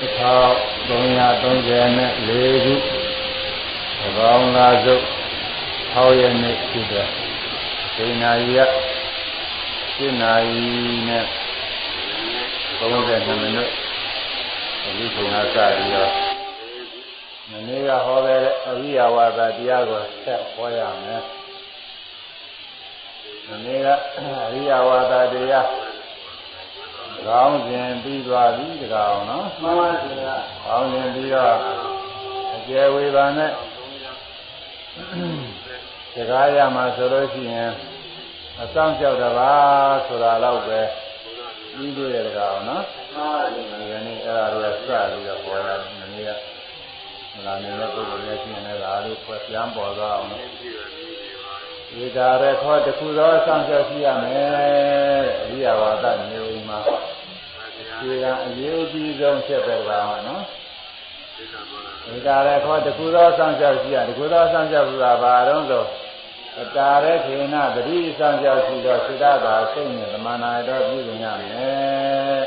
1334ခုသဘောင်းလာစု6ရက်နေ့ဖြစ်တဲ့ဒိနာရီက7နာရီနဲ့32မိနစ်အခုချိန်ကစပြီးတော့မနေ့ကဟောတဲ့အရိယဝါဒတရားကိုဆက်ဟောရမယ်မနေ့ကအရိယဝါဒတရား ကောင်းစဉ်ပြီးသွားပြီတကောင်နော်မှန်ပါဗျာကောင်းစဉ်ပြီးတော့အကျယ်ဝေဘာနဲ့စကားရမှာဆိုလို့ရှိရင်အဆောင်ကြောက်တပါဆိုတာတော့ပဲပြီးသေးတယ်တကောင်နော်မှန်ပါဗျာဒီနေ့အဲ့ဒါတွေကစပြီးတော့ပေါ်လာတယ်မနေ့ကမလာနေတဲ့ပုဂ္ဂိုလ်ရဲ့ရှိနေတဲ့အားလို့ဖွယ်ပြန်ပေါ်သွားအောင် ဒီဒါရခေါ်တခုသောအဆောင်ကြောက်ရှိရမယ်အရိယဝါဒမျိုးမှာဒီကအရေးကြီးဆုံးဖြစ်ပဲပါမှာနော်ဒီကလည်းခေါ်တခုသောစောင့်ကြောက်ရှိရတခုသောစောင့်ကြောက်ဆိုတာဘာတော့ဆိုအတာရဲခေနတတိစောင့်ကြောက်ရှိတော့စိတ္တသာစိတ်နဲ့သမဏာတော်ပြုနေရမယ်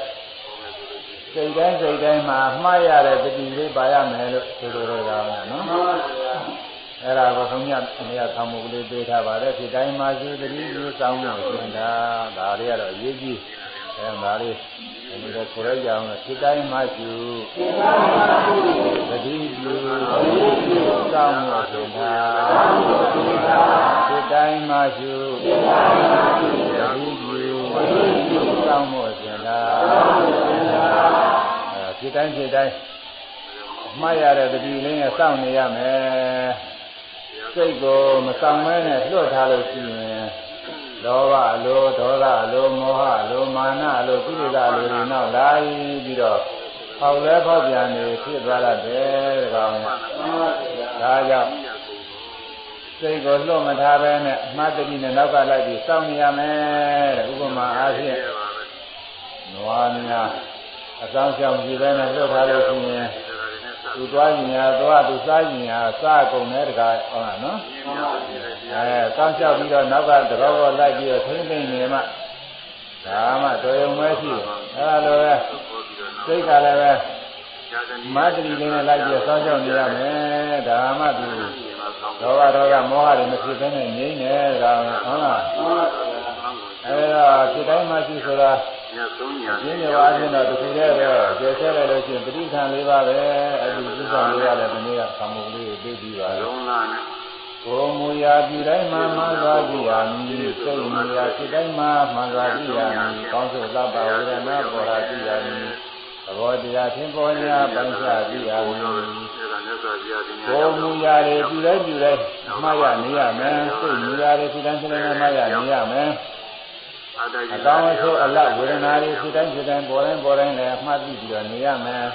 စိတ်တိုင်းစိတ်တိုင်းမှာမှားရတဲ့တတိလေးပါရမယ်လို့ဆိုလိုရတာနော်မှန်ပါဗျာ အဲ့ဒါကိုခွန်ကြီးအမေကဆောင်းမှုကလေးပေးထားပါတယ်ဒီတိုင်းမှာရှိတတိပြုစောင်းလို့ရှင်တာဒါတွေကတော့အရေးကြီးအဲဒါလေးဒီလိုခေါ်ရကြအောင်စိတ်တိုင်းမှကျူစိတ်တိုင်းမှကျူသတိပြုသတိပြုစောင့်လို့ဆိုတာစိတ်တိုင်းမှကျူစိတ်တိုင်းမှကျူသတိပြုသတိပြုစောင့်လို့ဆိုတာအဲစိတ်တိုင်းစိတ်တိုင်းမှားရတဲ့တတိလေးနဲ့စောင့်နေရမယ် စိတ်ကိုမဆောင်မဲနဲ့လွတ်ထားလို့ရှိရင်လောဘအလိုဒေါသအလိုမောဟအလိုမာနအလိုကိလေသာအလိုတွေနောက်လာပြီးတော့ပေါက်လဲပေါက်ပြန်နေဖြစ်သွားတတ်တယ်ကောင်ဒါကြောင့်စိတ်ကိုလွတ်မထားပဲနဲ့အမှတ်တတိနဲ့နောက်ကလိုက်ပြီးစောင့်နေရမယ်တဲ့ဥပမာအားဖြင့်နွားများအဆောင်ဆောင်ကြည့်ပဲနဲ့လွတ်ထားလို့ရှိရင် သူသွားရင်ညာသွားသူစားရင်ညာစားကုန်တဲ့တကားဟုတ်လားနော်အဲစောင့်ရှောက်ပြီးတော့နောက်ကတကောတော့လိုက်ပြီးတော့ထိမ့်သိမ့်နေမှဒါမှတော်ရုံပဲရှိတယ်အဲလိုပဲစိတ်ကလည်းပဲမတ္တိလေးနဲ့လိုက်ပြီးစောင့်ရှောက်နေရမယ်ဒါမှသူဒေါသဒေါသမောဟတွေမဖြစ်ဘဲနဲ့ငြိမ့်နေဒါဟုတ်လားအဲဒါဖြစ်တိုင်းမှရှိဆိုတာ ညဆုံးညာပြင်းရပါခြင်းတော့တခုတည်းပဲကျေဆဲလိုက်လို့ရှိရင်ပဋိသင်၄ပါးပဲအဲဒီပဋိသင်၄ပါးလည်းဒီနေ့ကသံဃာလေးကိုသိပြီးပါလုံးလားနဲ့ကိုမူရာပြုတိုင်းမှာမှန်သွားကြရမည်စိတ်မူရာပြုတိုင်းမှာမှန်သွားကြရမည်ကောင်းစုသဗ္ဗဝေဒနာပေါ်လာကြရမည်သဘောတရားသင်ပေါ်ညာပိုင်ချကြရမည်ကိုမူရာတွေပြုတိုင်းပြုတိုင်းမှားရနေရမယ်စိတ်မူရာတွေပြုတိုင်းပြုတိုင်းမှားရနေရမယ် အကောင်းအဆိုးအလတ်ဝေဒနာတွေဖြစ်တိုင်းဖြစ်တိုင်းပေါ်တိုင်းပေါ်တိုင်းလည်းအမှတ်ပြုပြီးတော့နေရမယ်။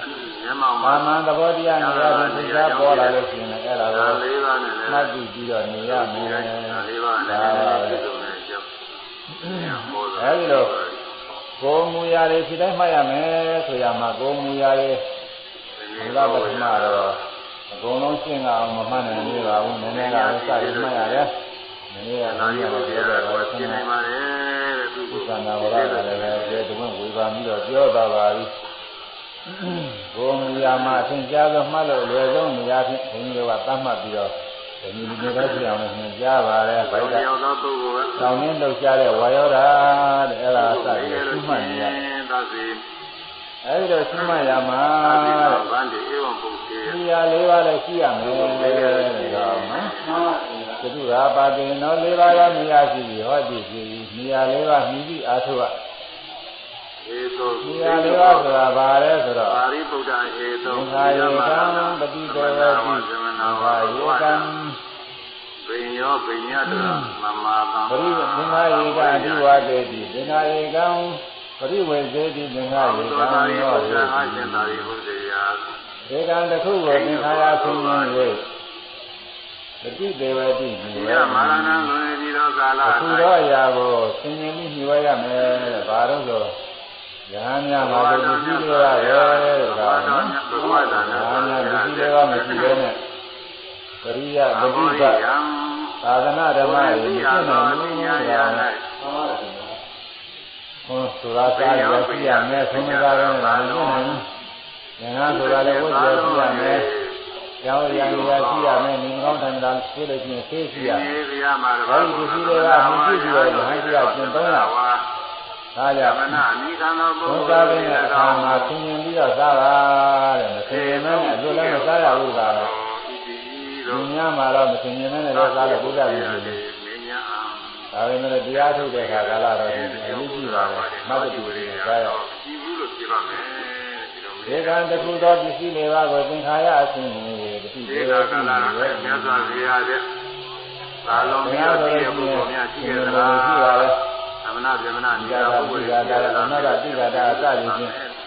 မာမန်သဘောတရားနေရာတွေသိစားပေါ်လာလို့ရှိရင်လည်းအဲ့ဒါကိုမှတ်ပြုပြီးတော့နေရမယ်။ဒါပါပဲ။အဲဒီလိုကိုယ်မူရာတွေဖြစ်တိုင်းမှတ်ရမယ်ဆိုရမှာကိုယ်မူရာတွေဘုရားပထမတော့အကုန်လုံးရှင်းအောင်မမှတ်နိုင်သေးပါဘူး။နည်းနည်းကတော့စပြီးမှတ်ရတယ်။နည်းနည်းကလည်းပြောတော့ရှင်းနိုင်ပါလေ။ ဥက္ကနာဝရကလည်းပဲဒီတဝင်းဝေဘာပြီးတော့ပြောသွားပါပြီဘုံနေရာမှာအသင်ကြားဆုံးမှတ်လို့လွယ်ဆုံးနေရာဖြင့်ဘုန်းကြီးတို့ကသတ်မှတ်ပြီးတော့ဒီလိုမျိုးပဲပြအောင်လည်းကြားပါတယ်ဘိုက်ကတောင်းရင်းလောက်ကြတဲ့ဝါယောဓာတဲ့အဲ့ဒါအစပြီးရှုမှတ်နေရတယ်အဲဒီတော့ရှုမှတ်ရမှာတဲ့ဗန္ဒီဧဝံပုသေဒီဟာလေးပါးလည်းရှိရမယ်တဲ့ကောင်နော် သတုရာပါတိနောလေးပါးသောနေရာရှိပြီဟောတိရှိပြီနေရာလေးပါးမြည်ပြီးအားထုတ်ရေသောနေရာလေးပါးဆိုတာဘာလဲဆိုတော့ပါရိပုဒ္ဓဟေသောငါယေကံပတိတေဝတိငါယေကံဘိညောဘိညတမမသံပရိသင်္ဃယေကအဓိဝတေတိသင်္ဃယေကံပရိဝေစေတိသင်္ဃယေကံရောဟေတိဧကံတစ်ခုကိုသင်္ခါရဆင်းရဲ၍ တတိတေဝတိဒီရမာရဏံလွန်ပြီးတော့ကာလအခုတော့အရာကိုသင်ရင်ပြီးညွှဲရမယ်တဲ့ဘာလို့ဆိုယဟန်များမှာဒီကြည့်ရရတယ်ဒါနော်ဘုရားသာနာများဒီကြည့်ရမရှိဘဲနဲ့ပရိယတတိပသာသနာဓမ္မရဲ့မရှိနိုင်ဘူးဒါဟောဆိုတာစားရရှိရမယ်ဆုံးမသားပဲမဖြစ်နိုင်ဘူးဉာဏ်ဆိုတာလည်းဝိဇ္ဇာရှိရမယ်။ ရောင်းရံရရှိရမယ်နေကောင်းတယ်လားဖြေလို့ချင်းဖြေရှိရမယ်ဘုရားမှာတော့ဒီရှိလေးကမကြည့်ပြီးတော့ဟန်ကြီးကကျင်သုံးတာဒါကြောင့်မနာနိခံသောပုဂ္ဂိုလ်တွေကအကောင်မှာသင်ရင်ပြီးတော့စားတာတဲ့မသင်ရင်လည်းအလိုလည်းမစားရဘူးကာတော့ဒီညမှာတော့မသင်ရင်လည်းတော့စားလို့ဘုရားရှင်ကြီးဒါပေမဲ့တရားထုတ်တဲ့အခါကာလတော့ဒီအရေးကြီးပါပဲမတ်တူတွေနဲ့စားရအောင်ရှိဘူးလို့ပြောပါမယ် ဒီလို။ဒီကံတစ်ခုသောပစ္စည်းလေးပါးကိုသင်္ခါရအစဉ်တတိဒီယကကကလာလာပဲမြတ်စွာဘုရားတဲ့သာလုံးဘုပြီးရားတော့တော်ဒီရဲ့ပုဂ္ဂိုလ်များရှိခဲ့သလားရှိပါလေသမဏဗြဟ္မဏ။နိဒီယကပုဂ္ဂိုလ်တိကတာအနတ္တတိကတာအစရည်ချင်း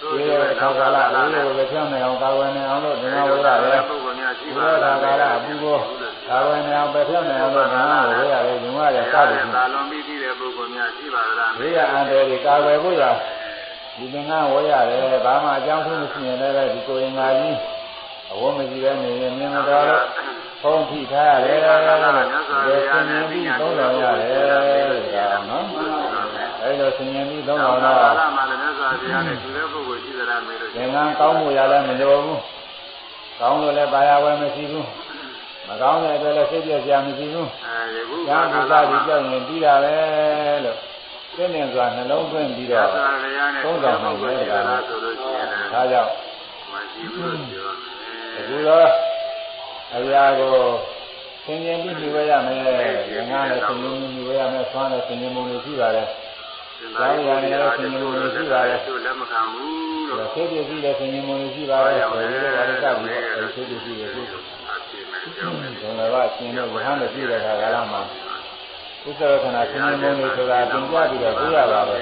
ဒီရဲ့ထောက်ကလာဒီရဲ့ကိုပြောင်းနေအောင်ကာဝယ်နေအောင်လို့ဒီမှာဝေးရတယ်ပုဂ္ဂိုလ်များရှိဒီပါလိုလားထာကာလအပူကိုကာဝယ်နေအောင်ပဲပြောင်းနေအောင်လို့ဒီမှာဝေးရတယ်ညွှန်ရတယ်စသည်ဖြင့်သာလုံးပြီးတဲ့ပုဂ္ဂိုလ်များရှိပါလားဒီကအန္တရာယ်တွေကာဝယ်ဖို့ရ ဒီသင်္ကန်းဝေးရတယ်ဘာမှအကြောင်းထူးမရှိရင်လည်းဒီကိုရင်ငါကြီးအဝတ်မရှိပဲနေရင်မြင်မတော်လို့ဖုံးဖိထားရတယ်လို့ဒီဆင်ញင်ပြီးသုံးတော်ရတယ်ဒါနော်အဲလိုဆင်ញင်ပြီးသုံးတော်သာတော့လမှာလည်းမြတ်စွာဘုရားနဲ့သူတဲ့ပုဂ္ဂိုလ်ရှိသလားမေးလို့သင်္ကန်းကောင်းမှုရလည်းမလိုဘူးကောင်းလို့လည်းပါရဝဲမရှိဘူးမကောင်းတဲ့အတွက်လည်းစိတ်ပြည့်စရာမရှိဘူးအဲဒီခုဉာဏ်ပူဇာပြီးကြောက်ရင်ပြီးတာပဲလို့ သိနေစွာနှလုံးသွင်းပြီးမြတော့တ်စွာဘုရားနဲ့သူတဲ့ပုဂ္ဂိုလ်ရှိသလားဆိုလို့ရှိရင်လည်းဒါကြောင့်မရှိဘူးလို့ပြောအခုတော့အရာကိုသင်ရင်ပြီးပြီးဝဲရမယ်ငါလည်းသင်ရင်ပြီးဝဲရမယ်ဆွမ်းလည်းသင်ရင်မုံလို့ရှိပါတယ်သူလက်မခံဘူးလို့ဆေးပစ္စည်းလည်းသင်ရင်မုံလို့ရှိပါတယ်ဆိုတော့ဘာလို့စပြီးတော့ဆေးပစ္စည်းတွေခုအဖြစ်မဲ့ကြောင်းတယ်ဘုံတော်ကရှင်တို့ဝဟန်းနဲ့ပြည့်တဲ့ခါကာလမှာ ဥစ္စာရခဏသင်ရင်မုံလို့ဆိုတာသင်ပြပြီးတော့ပြရပါတယ်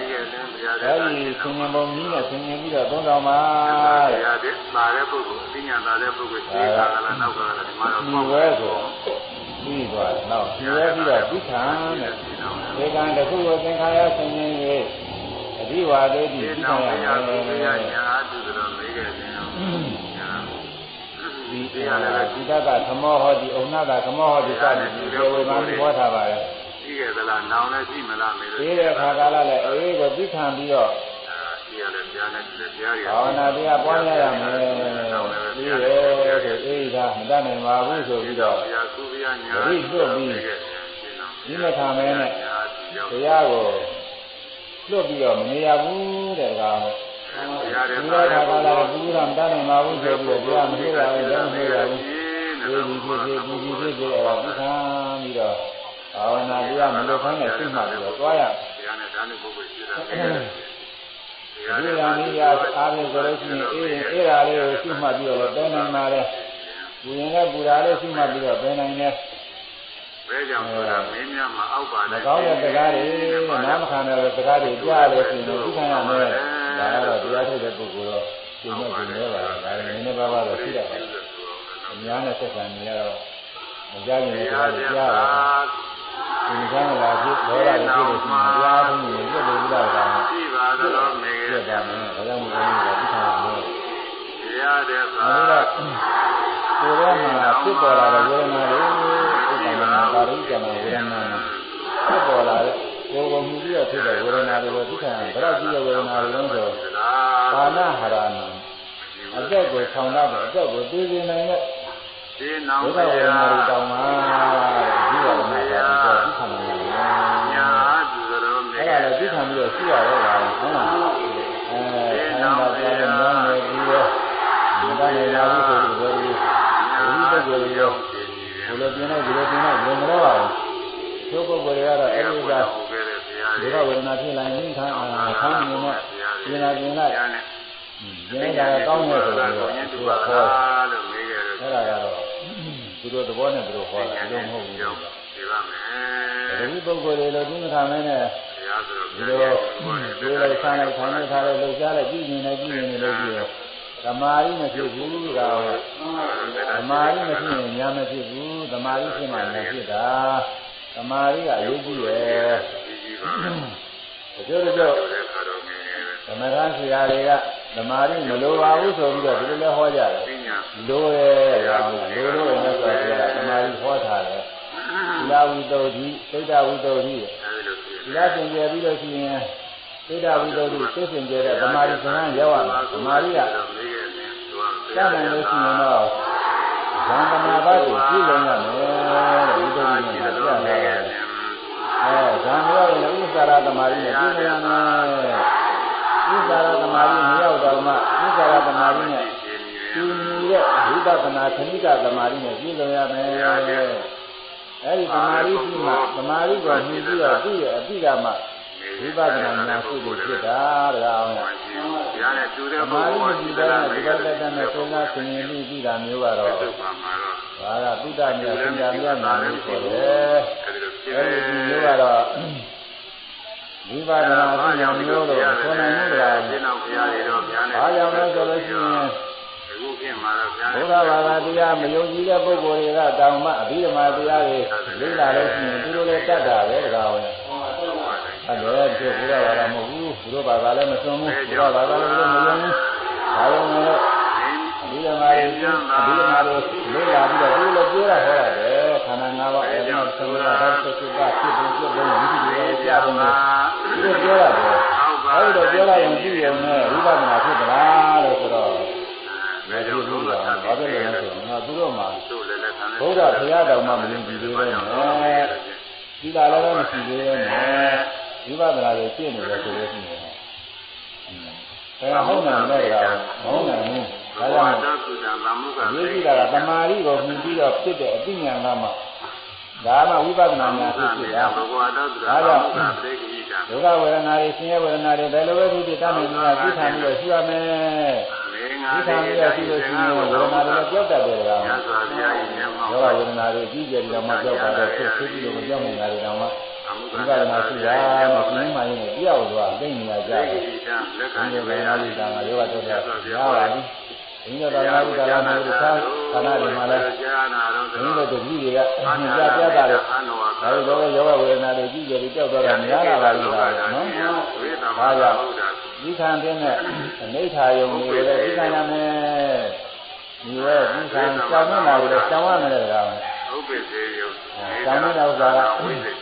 အဲဒီသင်ရင်မုံကြီးနဲ့သင်ရင်ပြီးတော့သုံးတော်မှာဘုရားတဲ့ပါတဲ့ပုဂ္ဂိုလ်အသိဉာဏ်သာတဲ့ပုဂ္ဂိုလ်ရှိတာကလည်းနောက်ကလည်းဒီမှာတော့ဒီဝဲဆိုပြီးသွားတယ်နောက်ဒီဝဲပြီးတော့ဒုက္ခနဲ့ဒီကံတစ်ခုကိုသင်္ခါရဆင်ခြင်း၍အဓိဝါဒေတိဒီဒုက္ခနောက်ရဘုရားမယ်ဘုရားညာသူတော်မေးခဲ့တယ်နော်ဒီဒီတရားလည်းဒီတကသမောဟောတိဩနတသမောဟောတိစသည်ဖြင့်ဝေဘာမိဟောထားပါရဲ့ ရှိခဲ့သလားနောင်လည်းရှိမလားမေးလို့ဒီတဲ့ခါကာလလည်းအေးကိုသိခံပြီးတော့ရှိရတယ်ဘုရားနဲ့တရားရဘာဝနာတရားပွားများရမယ်ဒီရဲဆိုအေးဒါမတတ်နိုင်ပါဘူးဆိုပြီးတော့ဘုရားကုဘုရားညာဒီမထာမဲနဲ့တရားကိုလွတ်ပြီးတော့မနေရဘူးတဲ့ကောင်ဒီလိုခါကာလလည်းဘူးရမတတ်နိုင်ပါဘူးဆိုပြီးတော့တရားမသိရဘူးလည်းမသိရဘူးဒီဒီဖြစ်ဖြစ်ဒီဒီဖြစ်ဖြစ်အဲ့ဒါသိခံပြီးတော့ ဘာဝနာတရားမလို့ခိုင်းတဲ့စိတ်မှပြီးတော့သွားရဘုရားနဲ့ဒါနဲ့ပုဂ္ဂိုလ်ရှိတာဒီကံကြီးရာအားဖြင့်ဆိုလို့ရှိရင်အေးရင်အေးတာလေးကိုရှိမှပြီးတော့ပဲနိုင်ပါလေပူရင်လည်းပူတာလေးရှိမှပြီးတော့ပဲနိုင်တယ်ဘယ်ကြောင့်ဆိုတာမင်းများမှာအောက်ပါမလေကောင်းတဲ့စကားတွေနားမခံတဲ့စကားတွေကြားလို့ရှိရင်သိခံရမယ်ဒါကတော့တရားထုတ်တဲ့ပုဂ္ဂိုလ်တော့ရှင်းနေပြီလဲပါဒါလည်းနည်းနည်းပါးပါးတော့ရှိတတ်တယ်အများနဲ့ဆက်ဆံနေရတော့မကြားရင်လည်းတရားတွေကြားတယ် ဒီကံလာဖြစ်ဒေါသတွေဖြစ်လို့ရှိရင်တရားထုတ်ရင်ပြည့်တယ်ပြီးတော့ဒါရှိပါသလားမေပြည့်တယ်မယ်ဒါကြောင့်မို့လို့သိခံရမယ်တရားတဲ့သာအဲဒီတော့ကိုယ်ထဲမှာဖြစ်ပေါ်လာတဲ့ဝေဒနာတွေဒီကံမှာပါရိကံဝေဒနာဖြစ်ပေါ်လာတဲ့ကိုယ်ကိုမြည်ပြီးတော့ဖြစ်တဲ့ဝေဒနာတွေကိုသိခံရဘယ်တော့ကြည့်ရဝေဒနာတွေလုံးဆိုကာနဟရဏအသက်ကိုဆောင်တတ်တဲ့အသက်ကိုသိစေနိုင်တဲ့ဒီနောင်ဒုက္ခဘုဝေဒရားနာတွေတောင်းပါ ရှိရတော့တာဟုတ်လားအဲဆိုင်ပါပြားနဲ့မောင်းနေပြီးတော့မတတ်နိုင်ပါဘူးဆိုပြီးတော့ဒီပုဂ္ဂိုလ်တွေရောဘယ်လိုပြင်လိုက်ဘယ်လိုပြင်လိုက်ဘယ်မလို့ပါဘူးသို့ပုဂ္ဂိုလ်တွေကတော့အဲဒီကဟုတ်ကဲ့ဘုရားဒုက္ခဝေဒနာဖြစ်လာရင်ခံခံနေနဲ့ပြင်လာပြင်လိုက်ပြင်လိုက်တာကောင်းတယ်ဆိုတော့သူကခေါ်လို့မေးကြတယ်အဲ့ဒါကတော့သူတို့သဘောနဲ့သူတို့ခေါ်တာလုံးမဟုတ်ဘူးကြောင်းဒီပါမယ်ဒီပုဂ္ဂိုလ်တွေလိုသူမခံမဲနဲ့ဘုရားဆိုတော့ ဒီလိုဒီလိုဆန်းလိုက်ခံလိုက်ထားလိုက်လှုပ်ရှားလိုက်ကြည့်နေလိုက်ကြည့်နေလို့ကြည့်ရသမာဓိမဖြစ်ဘူးဒါသမာဓိမဖြစ်ရင်ညာမဖြစ်ဘူးသမာဓိဖြစ်မှလည်းဖြစ်တာသမာဓိကအရေးကြီးတယ်ဒီပါတချို့တချို့တဲ့ခါတော့ငယ်ငယ်ပဲဓမ္မထဆရာတွေကဓမ္မရီမလိုပါဘူးဆိုပြီးတော့ဒီလိုလဲဟောကြတယ်ပညာလိုရဲ့ရောင်းလိုလို့ရတဲ့ဆိုတော့ဓမ္မရီဟောထားတယ်သီလဝိတ္တုဒိစိတ်တဝိတ္တုဒိအဲ ဒီလိုဖြစ်သီလစင်ကြယ်ပြီးလို့ရှိရင်ဣဒ္ဓဝိသုဒ္ဓိသိစင်ကြတဲ့သမာဓိသံဃာရောက်ရမယ်သမာဓိကစနိုင်လို့ရှိရင်တော့ဇံတနာဘတ်ကိုကြည့်လို့ရမယ်တဲ့ဝိသုဒ္ဓိနဲ့ပြရတယ်အဲဇံရောက်ရင်ဥစ္စာရသမာဓိနဲ့ကြည့်လို့ရမယ်ဥစ္စာရသမာဓိမရောက်တော့မှဥစ္စာရသမာဓိနဲ့သူညီတဲ့ဝိပဿနာခဏိကသမာဓိနဲ့ကြည့်လို့ရမယ် အဲဒီသမာဓိရှိမှသမာဓိကိုမြင်ပြီးတော့သူ့ရဲ့အတိကမှဝိပဿနာဉာဏ်ရှိဖို့ဖြစ်တာတရားအောင်လားဗျာနဲ့တူတဲ့သပုမာဂ္ဂိုလ်ဓိကမရှိဒီတဲ့လားဒီကတည်းကနဲ့သုံးသားဆင်ရင်ပြီးပြီးတာမျိုးကတော့သုခမှာတော့ဒါကသုဒ္ဓမြတ်ဆရာမြတ်နာလို့ခေါ်တယ်အဲဒီလိုဖြစ်တယ်အဲဒီဒီမျိုးကတော့ဝိပဿနာအဉာဏ်မျိုးလို့ဆိုနိုင်မှုတရားရှင်းအောင်ဘုရားတွေတော့ဗျာနဲ့အားကြောင့်လဲဆိုလို့ရှိရင် အခုဖြစ်မှာတော့ဗျာဘုရားဘာသာတရားမယုံကြည်တဲ့ပုဂ္ဂိုလ်တွေကတောင်မှအဘိဓမ္မာတရားတွေလေ့လာလို့ရှိရင်သူတို့လည်းတတ်တာပဲတကားဝင်အဲ့ဒါလည်းသူဘုရားဘာသာမဟုတ်ဘူးသူတို့ဘာသာလည်းမစွန့်ဘူးဘုရားဘာသာလည်းမယုံဘူးဒါကြောင့်လည်းအဘိဓမ္မာတွေအဘိဓမ္မာတွေလေ့လာပြီးတော့သူလည်းပြောတာဟောရတယ်ခန္ဓာ၅ပါးအဲဒါသုံးတာဓာတ်စုစုကဖြစ်ပုံပြပုံဝိသုဒ္ဓိကိုကြားပုံနဲ့သူတို့ပြောရတယ်အဲဒီတော့ပြောလိုက်ရင်ကြည့်ရုံနဲ့ဝိပဿနာဖြစ်သလားလို့ဆိုတော့ မကြည့်ဘူးလားဘာဖြစ်လဲဆိုတော့ငါသူတို့မှာတို့လည်းလည်းခံဘုရားဘုရားတော်မှမယုံကြည်သေးပဲနဲ့ဒီလာလည်းမရှိသေးပဲနဲ့ဝိပဿနာကိုရှင်းနေတယ်ဆိုလို့ရှိရင်အဲဟုတ်တယ်လေကမဟုတ်နိုင်ဘူးဒါဘာကြောင့်သာသုဒ္ဓသမုခရေးကြည့်တာကတမာရီကိုမြင်ပြီးတော့ဖြစ်တဲ့အသိဉာဏ်ကမှဒါမှဝိပဿနာဉာဏ်ဖြစ်ဖြစ်တာဘဂဝါတော်သုဒ္ဓသမုခပရိကိတံဒုက္ခဝေဒနာတွေဆင်းရဲဝေဒနာတွေဘယ်လိုပဲဖြစ်ဖြစ်တတ်နိုင်မှာသိခံပြီးတော့ရှိရမယ် မေငါသိခံပြီးတော့ရှိလို့ရှိရင်ဝေဒနာတွေလည်းကြောက်တတ်တယ်ကောင်ညစွာဘုရားရဲ့မျက်မှောက်ယောဂဝေဒနာတွေအကြီးကျယ်ပြီးတော့မှကြောက်တာတော့ဖြစ်ဖြစ်ပြီးတော့မကြောက်နိုင်တာတွေတော့မှအမှုကဒီကရဏရှိတာမရှိမှရင်ပြောက်သွားသိနေရကြတယ်ပရိကိတံလက်။ခံဒီရလိုရပဲနာလိတာကယောဂတော်တော်များပါပြီ။ဒီလိုတော်များပြီကာလမှာတခြားခန္ဓာတွေမှာလည်းကြာနာတော့ဒီလိုတတိတွေကညကြပြတာတယ်။ဒါလိုတော့ယောဂဝေဒနာတွေကြီးကျယ်ပြီးကြောက်သွားတာများလာပါလိမ့်မယ်နော်။ဝေဒဒါမာကြောင့် ဟုတ်တာဒီခံတဲ့အနိဋ္ဌာယုံတွေလည်းဒီခံရမယ်။ဒီရဲ့ဒီခံကြောင်းနေတာတွေတောင်းရမယ်တဲ့ကောင်ဟုတ်ပြီစေယုံဝိသေ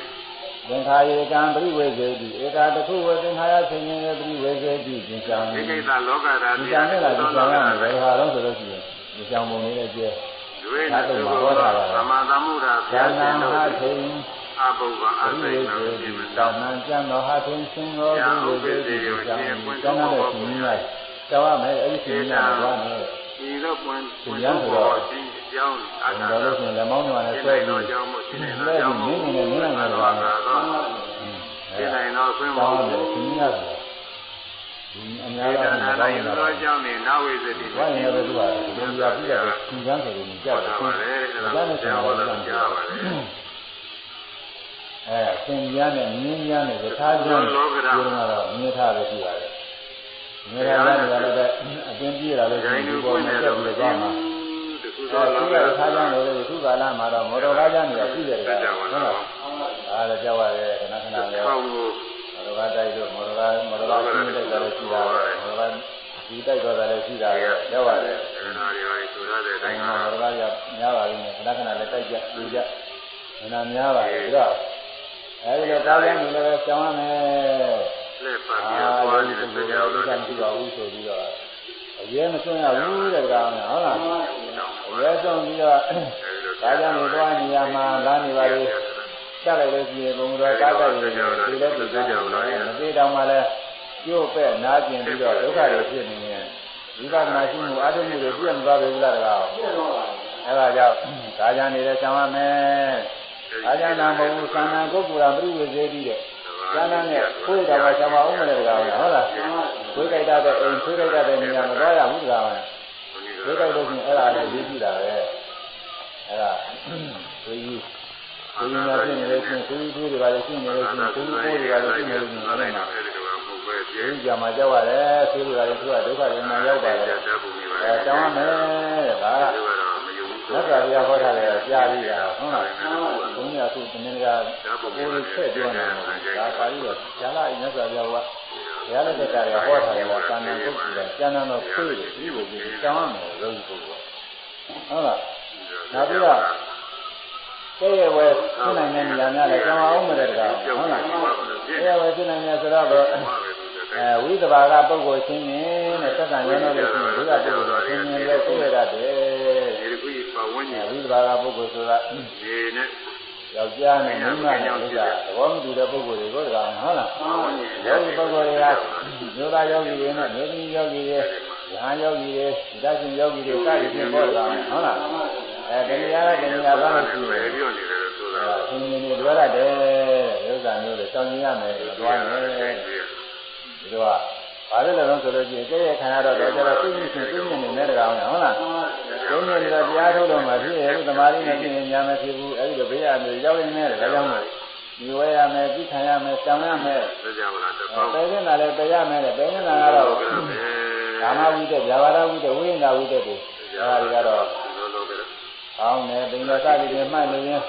သင်္ခါယေကံပရိဝေဇေတိဧကာတခုဝသင်္ခါရဆင်ရင်ပရိဝေဇေတိသင်္ချာဒီမိကိစ္စလောကဓာတ်ဒီကံနဲ့လာဒီကံရမယ်ဘယ်ဟာတော့ဆိုလို့ရှိရင်ဒီကံပုံလေးနဲ့ကျဲဒွေနသုဘောသမသမုဒ္ဒဇာနံဟာထိန် အဘုဗ္ဗအပရိသိဝေနောဇေရှိတိမသာသောမန်ကျန်တော်ဟာထိန်ရှင်တော်ပရိဝေဇေတိသင်္ချာမိကျန်တဲ့ရှင်ကြီးလိုက်တောင်းရမယ်အဲ့ဒီရှင်ကြီးကဘာနဲ့ဒီတော့ပွင့်ပွင့်တော့ရှင်းကြောင်းအအဲ့တာဒါလို့ရှိရင်လက်မောင်းတွေနဲ့ဆွဲပြီးတော့ကြောင်းမှုရှိနေလဲတော့ပြီးကြောင်းမမှုင်းနေနဲ့မင်းနိုင်တယ်တော့ကွာတော့ဒီနိုင်တော့ဆွင့်မတောင်းဟုတ်တယ်ဘူးရှင်ကြီးရတယ်ဒီအများေကြီးတကနာတောလိုင်းင်းနေတာတော့ကြောင်းနေနဝိသတိဝိုင်းရတဲ့သူကဒီလိုပြပြတဲ့စီကန်းဆိုရင်ကြောက်တယ်ပါလေအဲ့ဒါဒါကိုနဲ့ဆိုကြားတော့ပါလလို့မ်းကြားပါလေ အဲသင်ကြားနဲ့မြင်းကြားနဲ့ယထာကျမ်းပြောတော့မြင်ထားပဲရှိပါတယ်မြင်ထားတယ်လည်းလည်းအတင်းပြေးတာလည်းဂျိုရှိင်းဒီတို့ပေါ်ပွင့်မှာနေတက်တော့ပြီးတော့မှာတခုအဲသောဒီလောကကယထာကျမ်းလို့ဒီခုကာလမှာတော့မော်တော်ကားကျမ်းတွေကရှိတယ်ကွာဟုတ်လားအားလည်းကြောက်ရတယ်ခဏခဏလည်းဆောင်းကိုမော်တော်ကားတိုက်လို့မော်တော်ကားမော်တော်ကားရှင်းတိုက်တာလည်းရှိတာပဲမော်တော်ကားဒီတိုက်တော့တာလည်းရှိတာပဲကြောက်ရတယ်အဲ့ဒါတွေပါဆိုရတဲ့အတိုတိုင်းင်မှာကမော်တော်ကားရများပါလိမ့်မယ်ခဏခဏလည်းတိုက်ကြပြူကြနာများပါလေဒါ အဲဒီလိုကားကျမ်းတွေလည်းကြောင်းရမယ်လက်ပတ်အာပြီးယောသွားဂီနေပုဂ္ဂိုတဲ့လ်ကကြောဒုင့်က္ခမရှိပါဘူးဆိုပြီးတော့အရေးမစွန့်ရဘူးတဲ့ကောင်ကဟုတ်လားအရေးစွန့်ပြီးတော့ကားကျမ်းတွေသွားနေရမှာလာနေပါလေတက်လိုက်လို့ရှိရင်ဘုံတော်ကားတိုက်နေတယ်ဒီလည်းဒီကြောင်းလည်းမသေးတောင်မှလည်းကျို့ပဲ့နာကျင်ပြီးတော့ဒုက္ခတွေဖြစ်နေရင်ဝိပဿနာရှိမှုအထုမှုတွေပြည့်မသွားပြီလားတကားအဲဒါကြောင့်ကားကျမ်းတွေလည်းကြောင်းရမယ် ကားကျမ်းနာမဟုတ်ဘူးသံဃာပုဂ္ဂိုလ်ကပြိဝေသေးပြီးတဲ့ကျမ်းနဲ့ခွေးတော်ကဆံမအောင်မလဲတကားဟုတ်လားခွေးကြိုက်တဲ့အိမ်ခွေးကြိုက်တဲ့နေရာမသွားရဘူးတကားခွေးကြိုက်လို့ရှိရင်အဲ့ဒါလည်းရေးကြည့်တာပဲအဲ့ဒါခွေးကြီးခွေးကြီးများဖြစ်နေလို့ရှိရင်ခွေးကြီးတွေပါလို့ရှိနေလို့ရှိရင်ခွေးကြီးပိုးတွေပါလို့ရှိနေလို့ရှိရင်အဲ့ဒါအဲ့ဒီတော့မဟုတ်ပဲပြဒီည့်ကြမှာကြောက်ရတယ်ဆေးတွေကလည်းသူကဒုက္ခတွေမှရောက်ပါတတယ်ယ်ဓာတ်ပုံတွေပါအဲတောင်းရမယ်တဲ့ဒါက ဒီကတော့မယုံဘူးမြတ်စွာဘုရားဟောထားတယ်ကြားပြီးတာဟုတ်လားဘုန်းကြီးကသူတမင်ကကိုယ်ကိုဖက်ပြောနေတာဒါပါဠိတော်ဇာလာမြတ်စွာဘုရားကဘုရားလက်ထက်ကရဟောထားတယ်ကသာမန်ပုဂ္ဂိုလ်ကကျမ်းတော်ခွေးတယ်ဒီလိုကြီးတောင်းရမယ်လို့ပုဂ္ဂိုလ်ဟုတ်လားနောက်ပြီးတော့ကဲရဝဲဖြစ်နိုင်တဲ့နေရာများလည်းကြောင်းအောင်မတဲ့တကားဟုတ်လားကဲရဝဲဖြစ်နိုင်တယ်ဆိုတော့အဲဝိသဘာကပုဂ္ဂိုလ်ချင်းချင်းနဲ့သက်တန်ရင်းလို့ရှိရင်ဒုက္ခပုဂ္ဂိုလ်ချင်းချင်းလည်းသိရတတ်တယ်ဒီကုကြီးပါ ဝန်းကျအဲင်ဝိသဘာကပုဂ္ဂိုလ်ဆိုတာနေနဲ့ယောက်ျားနဲ့မိန်းမနဲ့ဥစ္စာသဘောမတူတဲ့ပုဂ္ဂိုလ်တွေကိုဒါကဟုတ်လားယောဂီပုဂ္ဂိုလ်တွေကယောဂယောဂီတွေနဲ့မြေသမီးယောဂီတွေဉာဏ်ယောဂီတွေသတ္တရှင်ယောဂီတွေစသည်ဖြင့်ပေါ်တာဟုတ်လားအဲတဏှာကတဏှာဘာလို့ရှိပဲလဲပြောနေတယ်ဆိုတာအဲအင်းကြီးတွေပြောရတယ်ဥစ္စာမျိုးတွေစောင့်ကြည့်ရမယ်သွားမယ်ဒီတော့ ဘာလို့လဲတော့ဆိုလို့ရှိရင်ကြည့်ရခံရတော့တော့ကျတော့သိသိချင်းသိမြင်နေတဲ့ကောင်ဟုတ်လားသိမြင်နေတဲ့တရားထုတ်တော့မှဖြစ်ရဲ့သမာဓိနဲ့ဖြစ်ရင်ညာမဖြစ်ဘူးအဲဒီတော့ဘေးရမျိုးရောက်နေတယ်ဒါကြောင့်မို့ဒီဝဲရမယ်သိခံရမယ်စောင့်ရမယ်စကြဝဠာတစ်ပပေါင်းယ်နေတာလည်းပယ်ရမယ်လေပယ်နေတာကတော့ကာမဝိတ္တဗျာပါဒဝိတ္တဝိညာဝိတ္တတွေအဲဒါတွေကတော့လောလောပဲအောင်းနေပင်ရစသည်တွေမှတ်နေရင်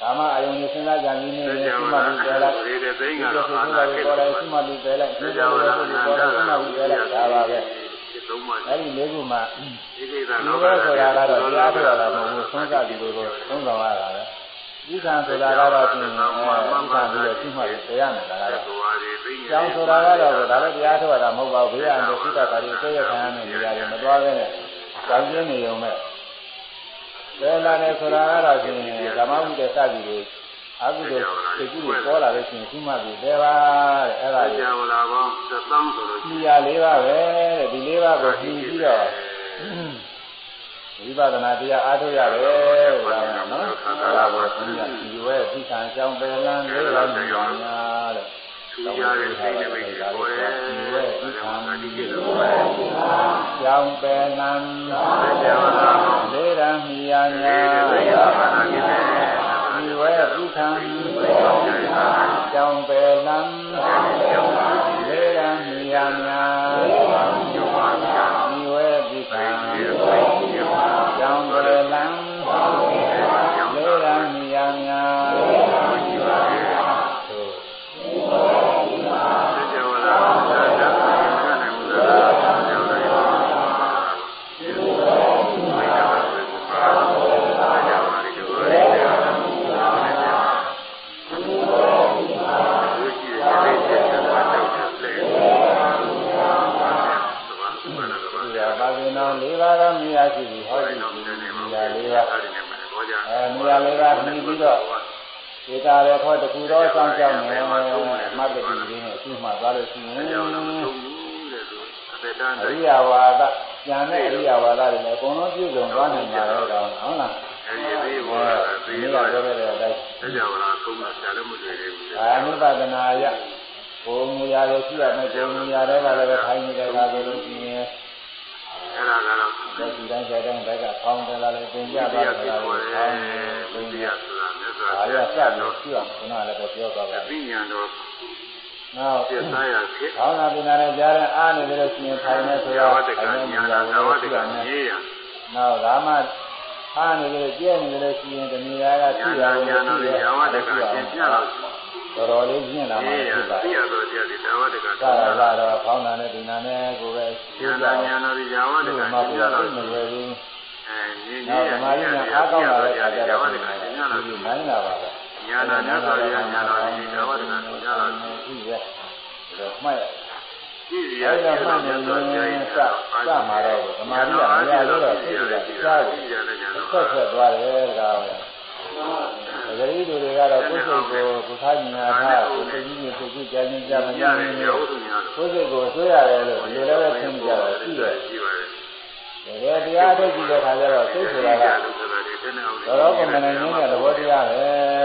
ကာမအယုန်နဲ့စဉ်းစားကြံပြီးနေစရင်ကြရှိဝမှဠာပြီးပယ်လိုက်ဒီတဲ့သိန်းဒီကလိုတော့ဆိုအာတော့နာပေါ်ခေလိုက်တ်ရှိမှပြီးပယ်လိုက်စဒီကြလိုဝဆိုဠာတော့အပေါ်နန္လိုက်တရှိမှပြီးပယ်လိုက်ဒါပါပဲသုံးပါးအဲ့ဒီလေးခုမှဒီကိစ္စဒီတော့လိုဆိုတာကတော့တရားထုတ်ရတာမဟုတ်ဘူးသုံးစားပြီးလို့သုံးဆောင်ရတာပဲဒီကံဆိုတာကတော့ပြင်အဲဒီကံပြီးတော့ရှိမှပြီးပယ်ရမယ်ဒါကတော့ဘဝတွေသိနေကျောင်းဆိုတာကတော့ဒါလည်းတရားထုတ်ရတာမဟုတ်ပါဘူးဘေးကနေသိတာကလေးသိရခံရမယ့်နေရာတွေမသွားဘဲနဲ့ကျောင်းကျင်းနေုံနဲ့ ဘယ်လာနေဆိုတာကတော့ပြင်ဓမ္မဝိတ္တစသည်တွေအကုသိုလ်စိတ်ကြီးတွေပေါ်လာလို့ရှိရင်ရှိမှပြီးသေးပါတဲ့အဲ့ဒါစကြီးကြဝဠာပေါင်း3000ဆိုလို့ဒီရလေးပါပဲတဲ့ဒီလေးပါကိုပြီးပြီးတော့ဝိပဿနာတရားအားထုတ်ရတယ်ဆိုတာနော်အဲ့ဒါကိုသိရဒီဝဲသိခံကြောင်းပယ်လန်းလေးပါးညာတဲ့ သူရတဲ့စိတ်နဲ့ပဲပေါ်တယ်ဒီဝဲဒီကံဒီကိစ္စကြောင်းပယ်လံစကြဝဠာပေါင်းလေရံမိယာညာသေယဘာနာကိလေဒီဝဲဥခံကြောင်းပယ်လံလေရံမိယာ ကြာအဲမိယာ၄ပါးပြီးပြီးတော့ဒီတာရခေါ်တကူတော့စောင့်ကြောက်မယ်မတ်တတိရင်းနဲ့အခုမှသွားလို့ရှိရင်ကြောင်းလုံးသုံးဘူးတဲ့သူအသက်တန်းအတယ်ရိယဝါဒဉာဏ်နဲ့အရိယဝါဒတွေလည်းအကုန်လုံးပြည့်စုံသွားနိုင်ပါတော့ကောင်းဟုတ်လားအဲ့ဒီသေးအဲဘောလားဒီသေးနေ့ကတော့ပြောခဲ့တဲ့အတိုင်းစကြဝဠာသုံးတာရှားလို့မတွေ့သေးဘူးအာနုပဒနာယဘုံမူရာလည်းရှိရမယ်ဘုံမူရာတွေကလည်းပဲထိုင်နေတဲ့ကားဆိုလို့ရှိရင်အဲ့ဒါကတော့လက်ရှိတိုင်းတိုင်းတိုင်းဘက်ကဖောင်းတယ်လားလည်းသင်ကြဝိပါရိယလား ဖြစ်လည်းပေါ်တယ်ဖောင်းတယ်သဝိင်ကြရိယဆိုတာမြတ်စွာဒါဘုရရားစလို့ရှိရခုနကလည်းပြောသွားပါအသိဉာဏ်တော်နောက်ပြသရာဖြစ်ဘောင်းနာပင်နာနဲ့ကြားတဲ့အားနေတယ်လို့ရှိရင်ထိုင်နေဆိုဇာတော့ဝတ္တကထိုင်နေဉာဏ်တာသာဝကိုတ္တရှိကရမယ်ရေးရနောက်ဒါမှအားနေတယ်ကျဲနေတယ်လို့ရှိရင်တဏှာကဉာရှိဏ်ရသာအောင်ဉာဏ်တော်ရှိရဇာဝတ္တကသင်ပြတော့တော်တော်လေးရှင်းလာမှရေးရဖြစ်ပါသိရတော့တရားဒီဇာဝတ္တကသာရလာတော့ဖောင်းနာနဲ့ဒီနာနဲ့ကိုပဲဉာဏ်သာဉာဏ်တော်ဇာဝတ္တကသင်မှပြပြတော့တော့မလွယ်ဘူးအဲ နည်းနနောက်ည်းဓမ္မရကြီးကရအားကောင်းလာတဲ့အခါကျဇာတော့ဝတ္တဒီကသင်ပြတော့နိုင်လာပါပဲဉာဏ်သာမြတ်စွာဘုရားဉာဏ်တော်ဒီဇာဝတ္တကသင်ပြတော့ဒီရဲ့ဒါမှတ်ကြည့်ရအဲ့ရဒါမြမှတ်တ်နေစွာဘုရားရင်ရဲ့စစမှာတော့ဓမ္မကြီးကမရလို့တော့သိကြတာကြားတယ်ဆက်ဆက်သွားတယ်ဒါပဲဒဂရီတို့တွေကတော့ကိုယ်စိတ်ကိုကိုထားညာထားကိုသိကြီးကိုသိကြခြင်းကြမရညာတယ်နေရောသူများကိုယ်စိတ်ကိုဆွေးရတယ်လို့ဒီလိုလည်းသိကြတာရှိတယ်ရှိပါ တယ်တကယ်တရားထုတ်ကြည့်တဲ့ခါကျတော့စိတ်ဆိုတာကလို့ဆိုတာဒီတဲ့အောင်တော်တော်ကမနိုင်နေတဲ့သဘောတရားပဲ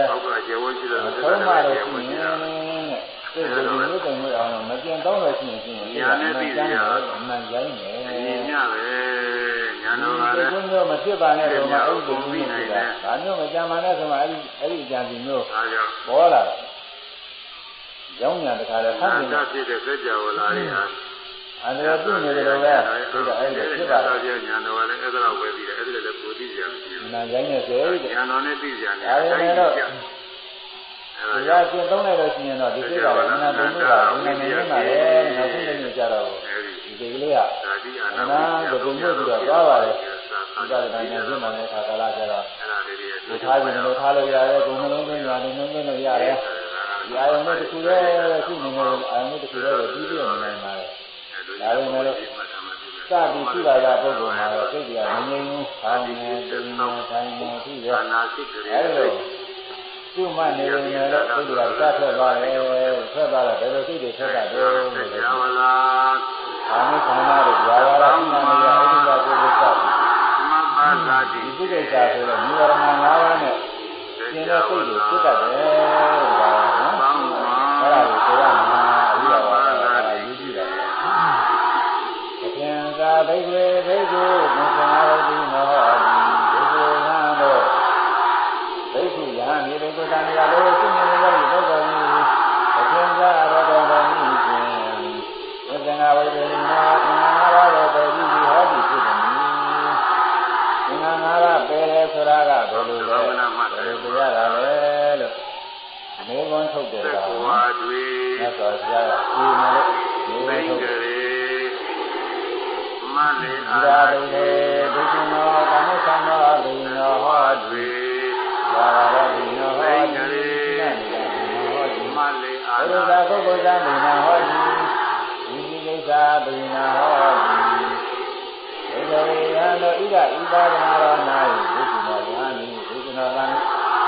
ဟောက်ကကျေဝရှိတယ်သုံးမှတော့ရှိရင်တဲ့စိတ်ကိုဒီလိုတုံလို့အောင်မကျင်တော့လို့ရှိရင်ရှိရင်ဉာဏ်နဲ့သိရအမှန်ရိုင်းတယ်ဒီညပဲညာတော်ကဒီလည်းလိုမျိုးမဖြစ်ပါနဲ့တော့မှအဲ့ဒီလိုမျိုးနေတာဒါမျိုးမကြမ်းပါနဲ့ဆိုမှအဲ့ဒီအဲ့ဒီအကြံစီမျိုးအားကြောင့်ပေါ်လာရောင်းညာတခါလဲဖတ်အနေတ္တဖြစ်တဲ့စัจ java လာတွေဟာ အန္တရာယ်ပြုနေတယ်လို့ပဲဒီကအဲ့ဒီဖြစ်ပါလားဒါကြောင့်ညာတော်ကလည်းအဲ့ဒါတော့ဝယ်ပြီးတယ်အဲ့ဒါလည်းကိုသိကြတယ်နာရိုင်းနေစေတဲ့ညာတော်နဲ့သိကြတယ်ဒါပေမဲ့တော့အဲ့ဒီကဒါကျင့်သုံးလိုက်လို့ရှိရင်တော့ဒီစိတ်ကလည်းနာတုံးလို့တာနာနေနေမှာလေနောက်ဆုံးလည်းကြတော့အဲ့ဒီဒီစိတ်ကလေးကဒါဒီအအနာနာကဘုံမျိုးပြီးတော့သွားပါတယ်အဲ့ဒီကလည်းဉာဏ်ပြမှလည်းခါကလာကြတော့ဒါလေးတွေဒီထားခြင်းလို့ထားလို့ရတယ်ကိုယ်နှလုံးသွင်းညာနှလုံးသွင်းလို့ရတယ်ဒီအာယုံနဲ့တစ်ခုတည်းရှိနေတယ်အာယုံနဲ့တစ်ခုတည်းပဲပြီးပြည့်နေနိုင်ပါလေ ဒါပေမဲ့လို့စပြီးရှိလာတဲ့ပုဂ္ဂိုလ်မှာတော့စိတ်ကမငြိမ်ဘူး။အာရုံနဲ့ပြင်းနေတိုင်းနေပြီလေဒါနာစိတ်ကလေးအဲလိုသူ့မှနေနေတော့စိတ်ကစထွက်သွားတယ်ထွက်သွားတော့ဘယ်လိုစိတ်တွေထွက်တာလဲလို့သေလဲချာဝလားအာမိခန္ဓာတို့ဘာဝရသိနာနေရအဋ္ဌိကပုဂ္ဂိုလ်ဆောက်မပ္ပါသာတိဒီစိတ်ကိစ္စဆိုတော့နိဝရဏ၅ပါးနဲ့ကျင်တဲ့စိတ်တွေဖြစ်တတ်တယ်ဒါနော်ဘောင်းမှာအဲ့ဒါကိုဆိုရမှာအ ပြင်သာဘိက္ခေဘိက္ခုမစ္ဆနာဝတိမောဟတိဘိက္ခုဟံတို့ဘိက္ခုယဟန်ဒီဘိက္ခုတန်ရာလို့သိနေလို့ဒီပုဂ္ဂိုလ်ကြီးအပြင်သာရတော်တော်မြည်ခြင်းမစ္ဆနာဝတိမောအင်္ဂါရတော်တော်ကြီးဟောဒီဖြစ်တယ်အင်္ဂါငါးပါးပယ်တယ်ဆိုတာကဘယ်လိုလဲဘယ်လိုပြရတာလဲလို့အမေကွန်ထုတ်တယ်သက္ကကဝါတွေမြတ်စွာဘုရားကဒီမှာလို့ဒီသိလိုင်္ဂထုတ်တယ်ရေ မလေးဒီအာရာဘိလေဒုက္ခနောကာမသံဃာဘိနောဟောတွေဘာဝရဘိနောဟောသိင်္ဂဒီရေနာနေတာဘိနောဟောဒီမလေးအာဘုရားပုဂ္ဂိုလ်သံဘိနောဟောဒီဒီဒီကိစ္စဘိနောဟောဒီဘုရားရဟန်းတို့ဣဒဣပါဒနာရော၌ဒုက္ခနောယဟန်ဤဒုက္ခနောကံ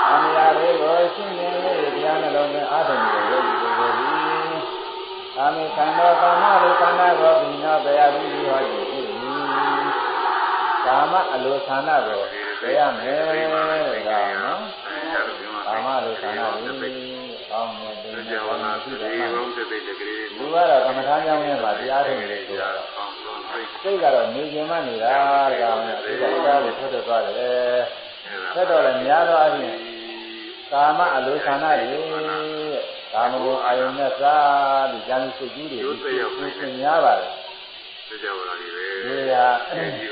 အမြာလေးကိုရှင်းနေလေတရားနှလုံးသွင်းအာထုံကိုယောဂီပုဂ္ဂိုလ်သည်ကာမေခန္ဓာကာမလေးခန္ဓာကိုဘိနောဘယတိဟောဒီဖြစ်၏ ကာမအလိုဌာနကိုဘယ်ရမယ်ဒါနော်ကာမလိုဌာနကိုအောင်းနေတယ်သေနော်ချာဝလားရှိသေတယ်ဘုံနော်သေသေးတကလေးလူကတော့ကမ္မထာကြောင်းနဲ့မှာတရားထုတ်နေတယ်ဆိုတာအောင်ဆုံးသိစိတ်ကတော့နေခြင်းမနေတာတကားမယ်စိတ်ကတရားကိုထွက်ထွက်သွားတယ်ဆက်တော့လည်းများသောအားဖြင့်ကာမအလိုဌာနတွေကာမဂုဏ်အာယုန်နဲ့စားပြီးဉာဏ်စိတ်ကြီးတွေသူသင်များပါတယ်သေချာဝလားဒီပဲဒီဟာကြည့်ပါ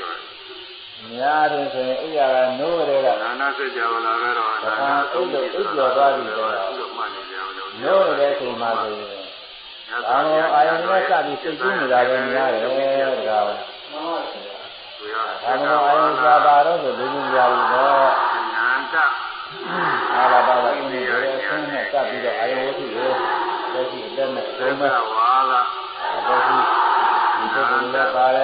များတယ်ဆိုရင်အိယာကနိုးတဲ့ကနာနာသေချာဝလားကတော့ဒါကအိတ်လို့အိပ်ကျော်သွားပြီတော့သူ့မှန်နေကြအောင်လို့နိုးနေတဲ့အချိန်မှာဆိုရင်ကာမဂုဏ်အာယုန်နဲ့စပြီးစိတ်ကြီးနေတာပဲများတယ်တကားပဲမှန်ပါဗျာကာမဂုဏ်အာယုန်စာပါတော့ဆိုလူကြီးများပြီတော့နန္တအာလာပါကအင်းကြီးရဲ့အင်းနဲ့စပ်ပြီးတော့အာယုဝတ္ထုကိုသက်ရှိအသက်နဲ့သေသုံးမဲ့ချာဝါလားသက်ရှိဒီပုဂ္ဂိုလ်လည်းပါတ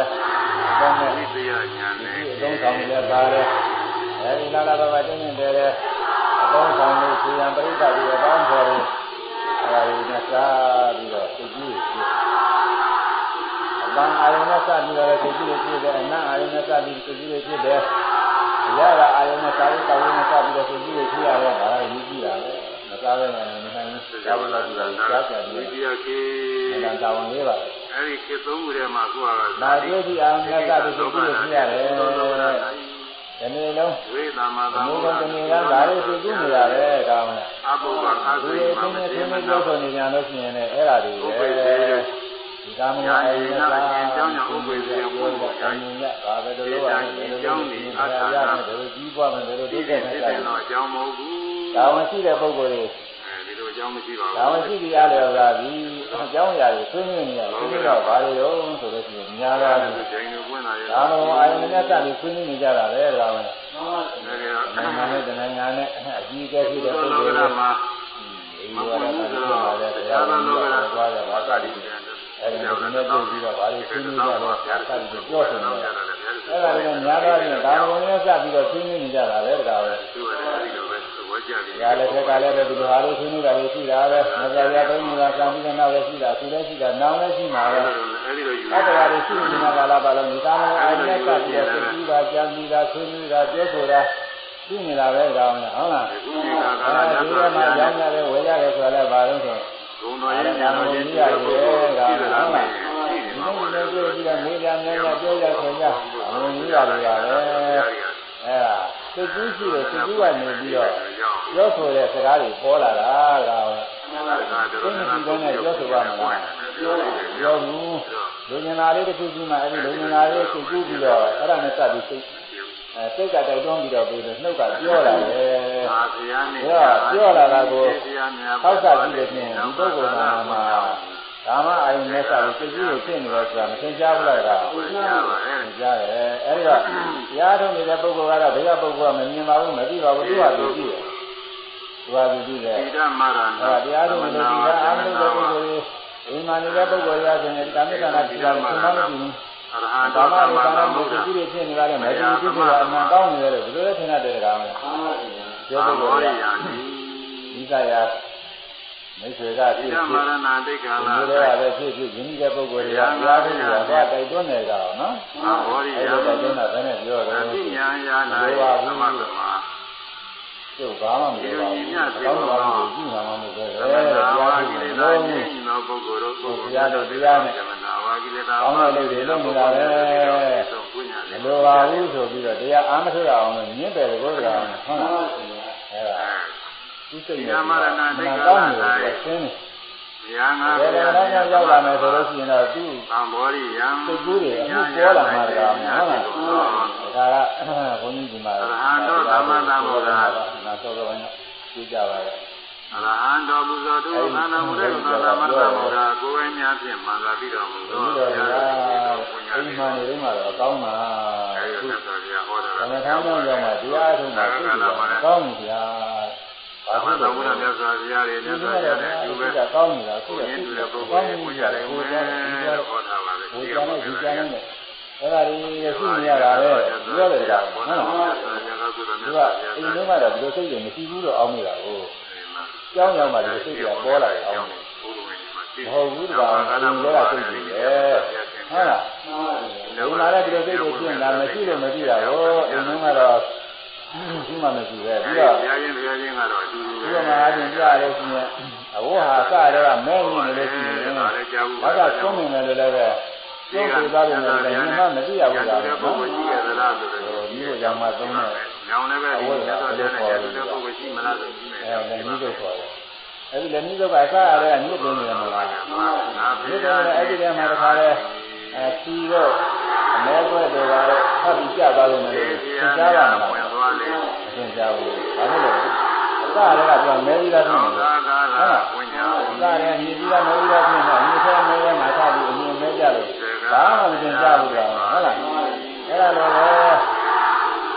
ယ်အသက်နဲ့ဝိဒီသေယညာနဲ့အသုံးဆောင်လည်းပါတယ်အဲဒီလာလာပါပါတင်းတင်းတယ်တဲ့အသုံးဆောင်လို့ခြေရန်ပရိသတ်ပြီးအပေါင်းဖော်ပြီးအဲဒါကိုနဲ့စားပြီးတော့သိကြည့်ဖြစ်အပန်းအာယုန်နဲ့စပ်ပြီးတော့သိကြည့်ဖြစ်တယ်အနံ့အာယုန်နဲ့စပ်ပြီးသိကြည့်ဖြစ်တယ်အရသာအာယုန်နဲ့စာရေးတော်ရင်းနဲ့စပ်ပြီးတော့သိကြည့်ဖြစ်ရတယ်ဒါလည်းယူကြည့်တာပဲ မစားဘဲနဲ့မနိုင်ဘူးသေသာချာဝဝတ္လားတဒီကကကြားကြတယ်ဝိသေယကေ။ဒါတာဝန်လေးပါပဲအဲ့ဒီခေသုံးခုထဲမှာကိုက။ဒါတွေ့ကြည့်အောင်မြတ်ကတည်းကသိရပြရတယ်။ဒီနေ့လုံးဝိသမအသာမှုကတည်းကဒါလေးသိကြည့်နေရတယ်ကောင်းတယ်အဘုဘအာ။ဒီသိလိုမသိမနေသိသိမနေနာပြောဆိုနေကြလို့ရှိရင်လည်းအဲ့ဒါတွေပဲ။ဒီကာမဂုဏ်အရင်ကသာအင်းကြောင့်ဥပ္ပေသေဘုရား။အင်းရပါပဲလို့လို့ရတယ်။ဒီလိုကြီးအားရရတယ်ဒီလိုကြီးပွားမယ်ဒီလိုဒီသိတဲ့တဲ့ဖြစ်နဲ့တယ်တော့အကြောင်းမဟုတ်ဘူး ဒါဝင်ရှိတဲ့ပုဂ္ဂိုလ်တွေအဲဒီလိုအကြောင်းမရှိပါဘူးဒါဝင်ရှိပြီးအားလျော်တာဒီအကြောင်းအရာတွေဆွေးနွေးနေရဆွေးနွေးတော့ဘာတွေရောဆိုလို့ရှိရင်များတာအဲ့တယ်ဒါဂျိုင်းကိုဝင်လာရဒါတော့အာယုန်နဲ့စပြီးဆွေးနွေးနေကြတာပဲဒါပဲမှန်ပါဗျာဒါကနိုင်ငံနဲ့တနိုင်ငံနဲ့အကြီးအကဲဖြစ်တဲ့ဘုပုဂ္ဂိုလ်ရားတွေမှာဒီမလိုပွရင့်တာဘူးဖြစ်ဆိုပါတော့လေတတရားခြားတော်သောကလောကသွားတယ်ဘာသာဒီအဲဒီလိုနဲ့ပြုပြီးတော့ဘာတွေဆွေးနွေးကြလဲဆက်ပြီးပြောဆိုနေတယ်အဲ့ဒါလည်းများသွားရင်ဒါဘုံနဲ့စပြီးတော့ဆွေးနွေးနေကြတာပဲဒါပဲသူကလည်းဒီလိုပဲသဘော ကျတယ်ဒါလည်းထက်ကလည်းပဲဒီလိုဟာလို့ဆွေးနွေးတာလည်းရှိတာပဲမဇ္ဇာရသုံးနေတာစံပြီးတော့နောက်လည်းရှိတာသူလည်းရှိတာနောင်လည်းရှိမှာပဲအဲဒီလိုယူအဲ့ဒါတွေရှိနေတာကလာပါလို့ဒီကာမအာယုန်နဲ့စပြီးတော့သိပြီးတာကြံပြီးတာဆွေးနွေးတာပြောဆိုတာရှိနေတာပဲကောင်းလားဟုတ်လားခုဒီကကာလအဲဒီညမှာသောရောင်းရတယ်ဝယ်ရတယ်ဆိုတာလည်းဘာလို့ဆိုဂုံတော်ရဲ့ညာတော်ရဲ့ဒီလိုပုဂ္ဂိုလ်ရှိတယ်လားမရှိဒီဘူးလိုမျိုးပြောပြီးတော့မေးကြများများပြောကြဆိုကြအမှန်ကြီးရတယ်ကပဲအဲဒါ သိကူးရှိတယ်သိကူးကနေပြီးတော့ပြောဆိုတဲ့စကားတွေပေါ်လာတာကမှန်ပါဗျာသိနေပြီးတော့ပြောဆိုပါမလားပြောဘူးလူငင်လာလေးတစ်ခုကြီးမှအဲ့ဒီလူငင်လာလေးသိကူးပြီးတော့အဲ့ဒါနဲ့စပြီးသိအဲစိတ်ကတိုက်တွန်းပြီးတော့ပြီးတော့နှုတ်ကပြောလာတယ်အာဘုရားနဲ့ပြောလာတာကိုဘုရားများထောက်စားကြည့်လို့ချင်းဒီပုဂ္ဂိုလ်နာမှာ ကာမအာယုန်နဲ့စပြီးစိတ်ကြီးကိုဖြစ်နေလို့ဆိုတာမသင်ကြားဘူးလားကဘုရားပါအဲသင်ကြားတယ်အဲဒီတော့တရားထုတ်နေတဲ့ပုဂ္ဂိုလ်ကတော့ဒိဋ္ဌပုဂ္ဂိုလ်ကမမြင်ပါဘူးမသိပါဘူးသူ့ဟာသူကြည့်တယ်သူဟာသူကြည့်တယ်ဣဒမရဏအဲတရားထုတ်လို့ဒီကအာမထုတ်တဲ့ပုဂ္ဂိုလ်တွေအိမ်မှာနေတဲ့ပုဂ္ဂိုလ်ရဆိုရင်ကာမိကနာတိတာကိုမှမကြည့်ဘူးအရဟံ။တောဒါသမ္မှမာလည်းကာသမ္မဗုဘုဒ္ဓရားကြီးဖြစ်နေတာလည်းမကြည့်ဘူးဖြစ်တာအမှန်ကောင်းနေတယ်လို့ဘယ်လိုလဲထင်တတ်တယ်ကောင်လဲ။ပြောသံပုဂ္ဂိုဘောလ်ရိကယာတိဒီကရာ မိတ်ဆွေကဣဖြစ်ဒဖြစ်မရဏတိက္ခာဒီလာလိုရပဲဖြစ်ဖြစ်ယဉ်တဲ့ပုဂ္ဂိုလ်တွေကတရားထုတ်တာကတိုက်တွန်းနေကြအောင်နော်သံဘောရိ။အဲယာလိုတိုက်တွန်းတာဘယ်နဲ့ပြောအတော့တိညာယာနာသမသမ္မာကျုပ်ဘာမှမပြောပါဘူး။ကောင်းတာကိုကြည့်မှမဟုတ်ပဲ။အဲဒါတရားထုတ်နေသာလို့ဉာဏ်သောပုဂ္ဂိုလ်တို့ပုဂ္ဂိုလ်တရားတို့တရားနဲ့သမနာဝါကိလေသာကောင်းတဲ့လူတွေလုံးနေတာပဲဆုံးပုညာမလေးလိုပါဘူးဆိုပြီးတော့တရားအားမထုတ်ရအောင်လို့ညင်းတယ်ကိုယ်ကောင်ဟုတ်လားအဲဒါ သူစိတ်နဲ့မနာကောင်းနေတယ်ဆင်းနေညာငါဘယ်လိုလဲရောက်လာမယ်ဆိုလို့ရှိရင်တော့သူသံဘောရိယံစိတ်ကူးတွေအမှုပေါ်လာမှာကောင်ဟုတ်လားဒါကဘုန်းကြီးဒီမှာနာစောစောပိုင်းကြည့်ကြပါရဲ့အရဟံတော်ဘုဇောတုသန္တမုရေသောသမတ္တမုရာကိုယ်ဝဲများဖြင့်မှန်သာပြီးတော်မူဒီသောလိုဘုကရားရှင်အိမ်မှာနေတော့မှတော့ကောင်းတာအဲဒီခုသက်သာပြဟောတာသမထမ်းကြောင့်ရောက်မှတရားထုံးမှာသိတယ်ကောင်းပြီဗျာ ဘာသာတော်ဘုရားမြတ်စွာဘုရားရဲ့မြဒီတ်စွာလိုဘုနဲ့ရားရဲ့ဒီသူပဲကကောင်းနေတာအခုကိုရယ်သိရင်းတယ်သူကောတဲ့င်းပုဂ္ဂိုလ်ပြီရဲ့ဗျာကိုယ်ဟိုကြကတဲ့လည်းဒီကဟောတာပါပဲဟိုဒီကကလည်းဘုဒီကရားလည်းအဲ့ဒါတွေရှိနေရတာပဲပြောတယ်ကြာဟုတ်လားသူကအိမ်လုံးကတော့ဒီလိုစိတ်တွေမရှိဘူးတော့အောင်းနေတာကိုကြောင်းရောက်မှဒီစိတ်တွေကပေါ်လာတယ်အောင်းနေမဟုတ်ဘူးကွာအိမ်တွေကစိတ်တွေပဲဟုတ်လားဒီမှာလည်းဒီလိုစိတ်တွေဖြစ်နေတာမရှိလို့မကြည့်တာကိုအိမ်လုံးကတော့ ရှိမှမရှိပဲပြီးတော့ဘုရားရှင်ဘုရားရှင်ကတော့အတူတူဒီမှာအပြင်ပြရလို့ရှိရင်အဝဟာစရဲကမဲမြင်နေလို့ရှိရင်ဘာကသုံးနေတယ်လို့လည်းပဲကျုပ်တွေသားတယ်လည်းလည်းမှမသိရဘူးလားဒီနော်ပုဂ္ဂိုလ်ရှိရသလားဆိုတော့ဒီလိုကြောင့်မှသုံးတယ်ညောင်လည်းပဲဒီမြတ်စွာဘုရားနဲ့တူတဲ့ပုဂ္ဂိုလ်ရှိမလားဆိုပြီးမယ်အဲလည်းနည်းတော့ခေါ်တယ်အဲဒီလည်းနည်းတော့ကစရဲကညစ်နေတယ်မလားညစ်တယ်အဲ့ဒီထဲမှာတခါလဲအဲစီတော့အမဲခွဲတော့ပါတော့ဖတ်ပြီးကြသွားလို့မလို့သင်ကြားရမှာလားသွား လေသင်ကြားဘူးဘာလို့လဲအစရဲကသူကမဲပြီးသားဖြစ်နေတယ်သာသာလာဝိညာဉ်ဒါလည်းမြည်ပြီးသားမဟုတ်ဘူးဖြစ်နေတယ်မြည်ဆဲမဲရဲမှာသာပြီးအမြင်မဲကြလို့ဘာမှမသင်ကြားဘူးကောင်ဟုတ်လားအဲ့ဒါလည်းပဲ